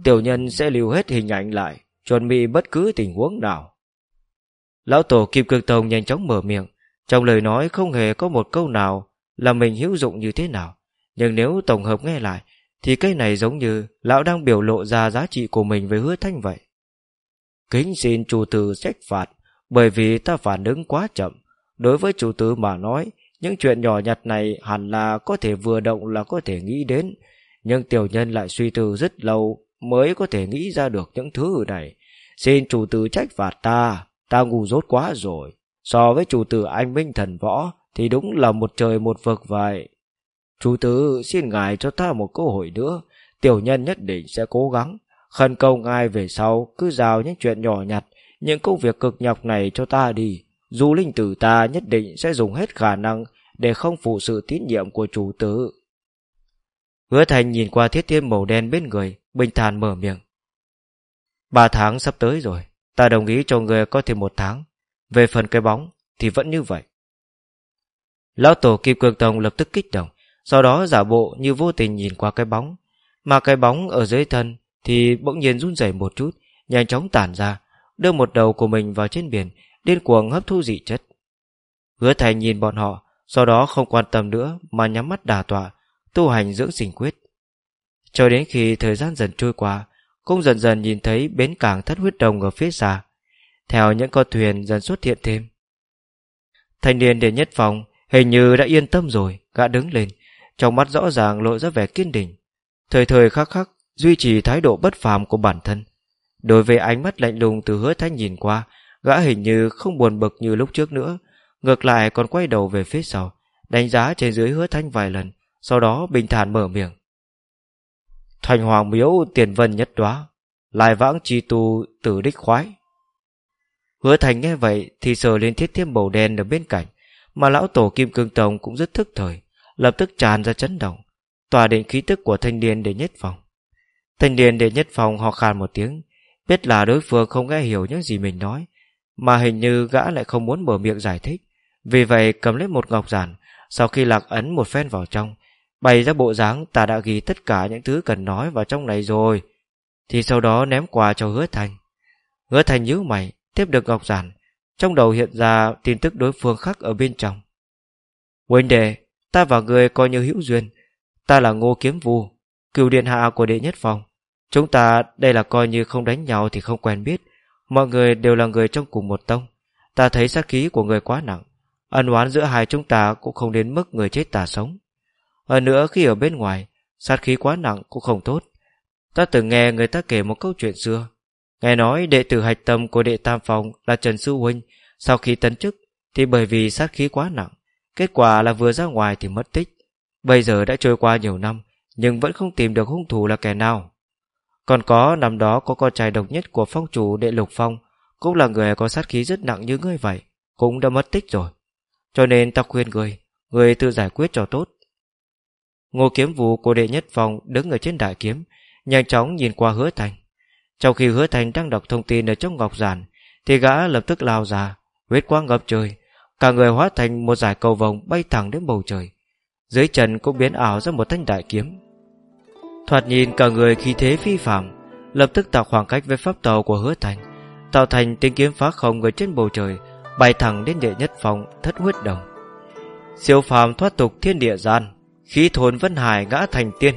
Tiểu nhân sẽ lưu hết hình ảnh lại, chuẩn bị bất cứ tình huống nào. Lão tổ Kim Cương Tông nhanh chóng mở miệng, trong lời nói không hề có một câu nào là mình hữu dụng như thế nào. Nhưng nếu tổng hợp nghe lại, thì cái này giống như lão đang biểu lộ ra giá trị của mình với hứa thanh vậy. Kính xin chủ tử trách phạt, bởi vì ta phản ứng quá chậm. Đối với chủ tử mà nói, những chuyện nhỏ nhặt này hẳn là có thể vừa động là có thể nghĩ đến, nhưng tiểu nhân lại suy tư rất lâu mới có thể nghĩ ra được những thứ này. Xin chủ tử trách phạt ta, ta ngu dốt quá rồi. So với chủ tử anh Minh Thần Võ thì đúng là một trời một vực vậy. Chủ tử xin ngài cho ta một cơ hội nữa, tiểu nhân nhất định sẽ cố gắng. Khẩn cầu ngài về sau cứ giao những chuyện nhỏ nhặt, những công việc cực nhọc này cho ta đi. Dù linh tử ta nhất định sẽ dùng hết khả năng để không phụ sự tín nhiệm của chủ tử. Hứa thành nhìn qua thiết thiên màu đen bên người, bình thản mở miệng. Ba tháng sắp tới rồi, ta đồng ý cho người có thêm một tháng. Về phần cái bóng thì vẫn như vậy. Lão tổ Kim Cương Tông lập tức kích động, sau đó giả bộ như vô tình nhìn qua cái bóng. Mà cái bóng ở dưới thân thì bỗng nhiên run rẩy một chút, nhanh chóng tản ra, đưa một đầu của mình vào trên biển, điên cuồng hấp thu dị chất. Hứa thành nhìn bọn họ, sau đó không quan tâm nữa mà nhắm mắt đà tọa, tu hành dưỡng sinh quyết. Cho đến khi thời gian dần trôi qua, cũng dần dần nhìn thấy bến cảng thất huyết đồng ở phía xa. Theo những con thuyền dần xuất hiện thêm. Thanh niên để nhất phòng hình như đã yên tâm rồi, gã đứng lên, trong mắt rõ ràng lộ ra vẻ kiên định. Thời thời khắc khắc duy trì thái độ bất phàm của bản thân. Đối với ánh mắt lạnh lùng từ hứa thanh nhìn qua, gã hình như không buồn bực như lúc trước nữa, ngược lại còn quay đầu về phía sau, đánh giá trên dưới hứa thanh vài lần, sau đó bình thản mở miệng. Thành hoàng miếu tiền vân nhất đoá, lại vãng chi tu tử đích khoái. Hứa thành nghe vậy thì sờ lên thiết thiêm màu đen ở bên cạnh, mà lão tổ kim cương tông cũng rất thức thời, lập tức tràn ra chấn động, tỏa đến khí tức của thanh niên để nhất phòng. Thanh niên để nhất phòng ho khan một tiếng, biết là đối phương không nghe hiểu những gì mình nói, mà hình như gã lại không muốn mở miệng giải thích, vì vậy cầm lấy một ngọc giản, sau khi lạc ấn một phen vào trong, bày ra bộ dáng ta đã ghi tất cả những thứ cần nói vào trong này rồi, thì sau đó ném quà cho hứa thành. Hứa thành nhíu mày, tiếp được ngọc giản, trong đầu hiện ra tin tức đối phương khác ở bên trong. Huynh đệ, ta và người coi như hữu duyên, ta là Ngô Kiếm Vu, cựu điện hạ của đệ nhất phòng. Chúng ta đây là coi như không đánh nhau thì không quen biết, mọi người đều là người trong cùng một tông. Ta thấy sát khí của người quá nặng, ân oán giữa hai chúng ta cũng không đến mức người chết ta sống. Hơn nữa khi ở bên ngoài, sát khí quá nặng cũng không tốt. Ta từng nghe người ta kể một câu chuyện xưa. Nghe nói đệ tử hạch tâm của đệ tam phòng là Trần Sư Huynh, sau khi tấn chức thì bởi vì sát khí quá nặng, kết quả là vừa ra ngoài thì mất tích. Bây giờ đã trôi qua nhiều năm, nhưng vẫn không tìm được hung thủ là kẻ nào. Còn có năm đó có con trai độc nhất của phong chủ đệ lục phong, cũng là người có sát khí rất nặng như ngươi vậy, cũng đã mất tích rồi. Cho nên ta khuyên người, người tự giải quyết cho tốt. Ngô kiếm vụ của đệ nhất phòng đứng ở trên đại kiếm, nhanh chóng nhìn qua hứa thành. Trong khi hứa thành đang đọc thông tin ở trong ngọc giản, thì gã lập tức lao ra, huyết quang ngập trời, cả người hóa thành một giải cầu vồng bay thẳng đến bầu trời. Dưới chân cũng biến ảo ra một thanh đại kiếm. Thoạt nhìn cả người khí thế phi phạm, lập tức tạo khoảng cách với pháp tàu của hứa thành, tạo thành tiếng kiếm phá không người trên bầu trời, bay thẳng đến địa nhất phòng thất huyết đồng. Siêu phàm thoát tục thiên địa gian, khí thốn vân hải ngã thành tiên.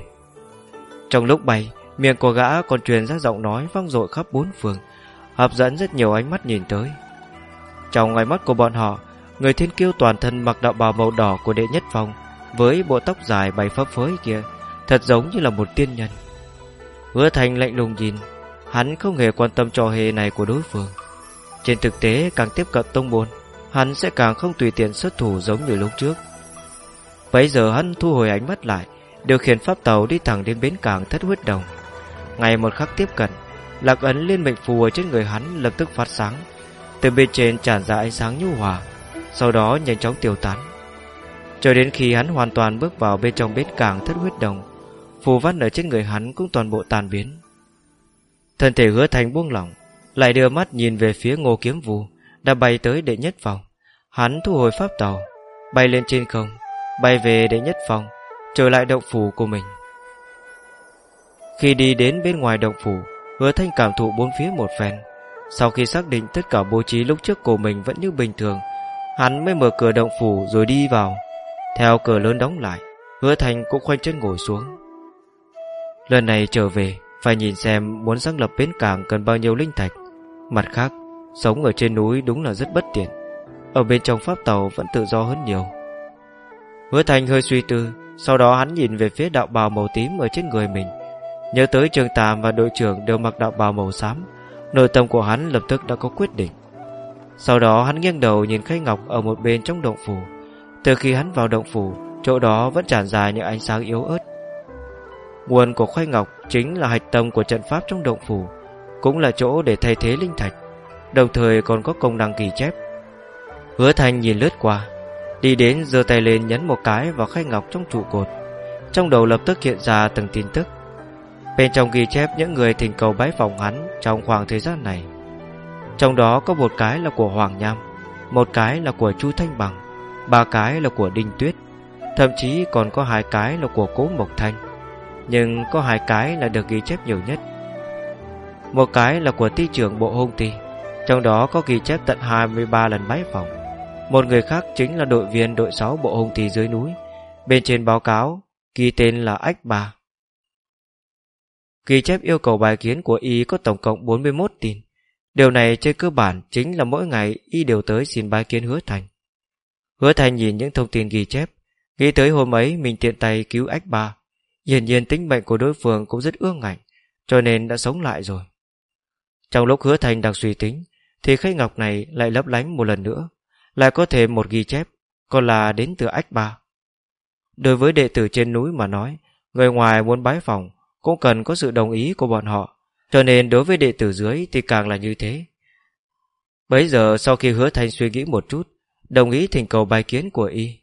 Trong lúc bay, miệng của gã còn truyền ra giọng nói vang dội khắp bốn phương, hấp dẫn rất nhiều ánh mắt nhìn tới. Trong ánh mắt của bọn họ, người thiên kiêu toàn thân mặc đạo bào màu đỏ của đệ nhất phòng, với bộ tóc dài bay phấp phới kia, thật giống như là một tiên nhân. Hứa Thành lạnh lùng nhìn, hắn không hề quan tâm trò hề này của đối phương. Trên thực tế càng tiếp cận tông môn, hắn sẽ càng không tùy tiện xuất thủ giống như lúc trước. Bây giờ hắn thu hồi ánh mắt lại, điều khiển pháp tàu đi thẳng đến bến cảng thất huyết đồng. Ngày một khắc tiếp cận, lạc ấn liên mệnh phù ở trên người hắn lập tức phát sáng, từ bên trên tràn ra ánh sáng nhu hòa, sau đó nhanh chóng tiêu tán. Cho đến khi hắn hoàn toàn bước vào bên trong bến cảng thất huyết đồng, phù văn ở trên người hắn cũng toàn bộ tàn biến. Thân thể hứa thành buông lỏng, lại đưa mắt nhìn về phía ngô kiếm vù, đã bay tới đệ nhất phòng. Hắn thu hồi pháp tàu, bay lên trên không, bay về đệ nhất phòng, trở lại động phủ của mình. Khi đi đến bên ngoài động phủ, hứa thanh cảm thụ bốn phía một phen. Sau khi xác định tất cả bố trí lúc trước của mình vẫn như bình thường, hắn mới mở cửa động phủ rồi đi vào. Theo cửa lớn đóng lại, hứa thanh cũng khoanh chân ngồi xuống. Lần này trở về, phải nhìn xem muốn sáng lập bến cảng cần bao nhiêu linh thạch. Mặt khác, sống ở trên núi đúng là rất bất tiện. Ở bên trong pháp tàu vẫn tự do hơn nhiều. Hứa Thành hơi suy tư, sau đó hắn nhìn về phía đạo bào màu tím ở trên người mình. Nhớ tới trường tàm và đội trưởng đều mặc đạo bào màu xám, nội tâm của hắn lập tức đã có quyết định. Sau đó hắn nghiêng đầu nhìn khay ngọc ở một bên trong động phủ. Từ khi hắn vào động phủ, chỗ đó vẫn tràn dài những ánh sáng yếu ớt. Nguồn của khoai ngọc chính là hạch tâm của trận pháp trong động phủ, cũng là chỗ để thay thế linh thạch, đồng thời còn có công năng ghi chép. Hứa Thành nhìn lướt qua, đi đến giơ tay lên nhấn một cái vào khay ngọc trong trụ cột. Trong đầu lập tức hiện ra từng tin tức. Bên trong ghi chép những người thỉnh cầu bái phòng hắn trong khoảng thời gian này. Trong đó có một cái là của Hoàng Nham, một cái là của Chu Thanh Bằng, ba cái là của Đinh Tuyết, thậm chí còn có hai cái là của Cố Mộc Thanh. Nhưng có hai cái là được ghi chép nhiều nhất Một cái là của ty trưởng bộ hung ty Trong đó có ghi chép tận 23 lần bái phòng Một người khác chính là đội viên đội 6 bộ hung ty dưới núi Bên trên báo cáo Ghi tên là Ách Bà Ghi chép yêu cầu bài kiến của y có tổng cộng 41 tin. Điều này trên cơ bản chính là mỗi ngày y đều tới xin bài kiến hứa thành. Hứa thành nhìn những thông tin ghi chép, nghĩ tới hôm ấy mình tiện tay cứu ách ba. Hiển nhiên tính mệnh của đối phương cũng rất ương ngạnh, cho nên đã sống lại rồi. Trong lúc hứa thành đang suy tính, thì khay ngọc này lại lấp lánh một lần nữa, lại có thêm một ghi chép, còn là đến từ ách ba. Đối với đệ tử trên núi mà nói, người ngoài muốn bái phòng cũng cần có sự đồng ý của bọn họ, cho nên đối với đệ tử dưới thì càng là như thế. Bấy giờ sau khi hứa Thanh suy nghĩ một chút, đồng ý thỉnh cầu bài kiến của y.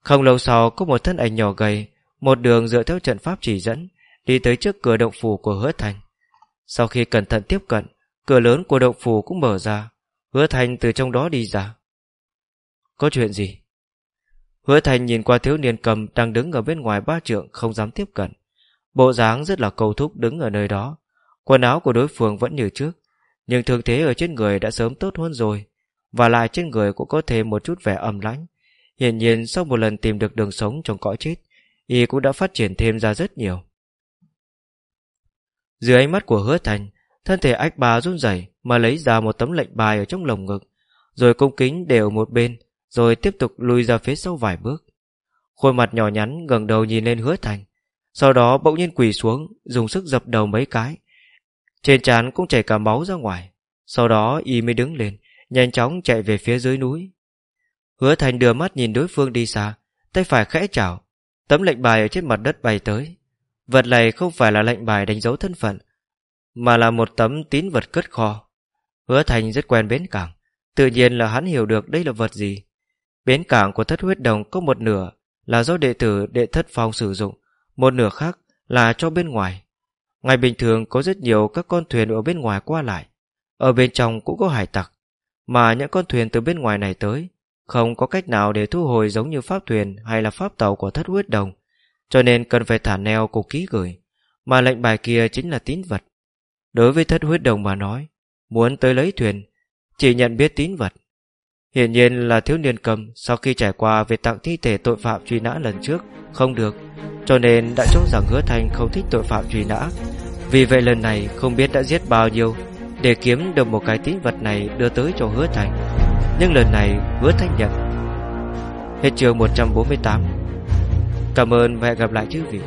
Không lâu sau có một thân ảnh nhỏ gầy, một đường dựa theo trận pháp chỉ dẫn, đi tới trước cửa động phủ của hứa Thanh. Sau khi cẩn thận tiếp cận, cửa lớn của động phủ cũng mở ra, hứa Thanh từ trong đó đi ra. Có chuyện gì? Hứa Thanh nhìn qua thiếu niên cầm đang đứng ở bên ngoài ba trượng không dám tiếp cận. Bộ dáng rất là cầu thúc đứng ở nơi đó. Quần áo của đối phương vẫn như trước, nhưng thương thế ở trên người đã sớm tốt hơn rồi, và lại trên người cũng có thêm một chút vẻ âm lãnh. Hiển nhiên sau một lần tìm được đường sống trong cõi chết, y cũng đã phát triển thêm ra rất nhiều. Dưới ánh mắt của hứa thành, thân thể ách bà run rẩy mà lấy ra một tấm lệnh bài ở trong lồng ngực, rồi cung kính đều một bên, rồi tiếp tục lùi ra phía sau vài bước. Khuôn mặt nhỏ nhắn gần đầu nhìn lên hứa thành, sau đó bỗng nhiên quỳ xuống, dùng sức dập đầu mấy cái. Trên trán cũng chảy cả máu ra ngoài. Sau đó y mới đứng lên, nhanh chóng chạy về phía dưới núi. Hứa thành đưa mắt nhìn đối phương đi xa, tay phải khẽ chảo, tấm lệnh bài ở trên mặt đất bay tới. Vật này không phải là lệnh bài đánh dấu thân phận, mà là một tấm tín vật cất kho. Hứa thành rất quen bến cảng, tự nhiên là hắn hiểu được đây là vật gì. Bến cảng của thất huyết đồng có một nửa là do đệ tử đệ thất phong sử dụng, một nửa khác là cho bên ngoài. Ngày bình thường có rất nhiều các con thuyền ở bên ngoài qua lại, ở bên trong cũng có hải tặc, mà những con thuyền từ bên ngoài này tới, không có cách nào để thu hồi giống như pháp thuyền hay là pháp tàu của thất huyết đồng, cho nên cần phải thả neo cục ký gửi, mà lệnh bài kia chính là tín vật. Đối với thất huyết đồng mà nói, muốn tới lấy thuyền, chỉ nhận biết tín vật. Hiển nhiên là thiếu niên cầm sau khi trải qua việc tặng thi thể tội phạm truy nã lần trước, không được, cho nên đã cho rằng hứa thành không thích tội phạm truy nã. Vì vậy lần này không biết đã giết bao nhiêu để kiếm được một cái tín vật này đưa tới cho hứa thành. Nhưng lần này hứa thành nhận. Hết chương 148. Cảm ơn và hẹn gặp lại chứ vị.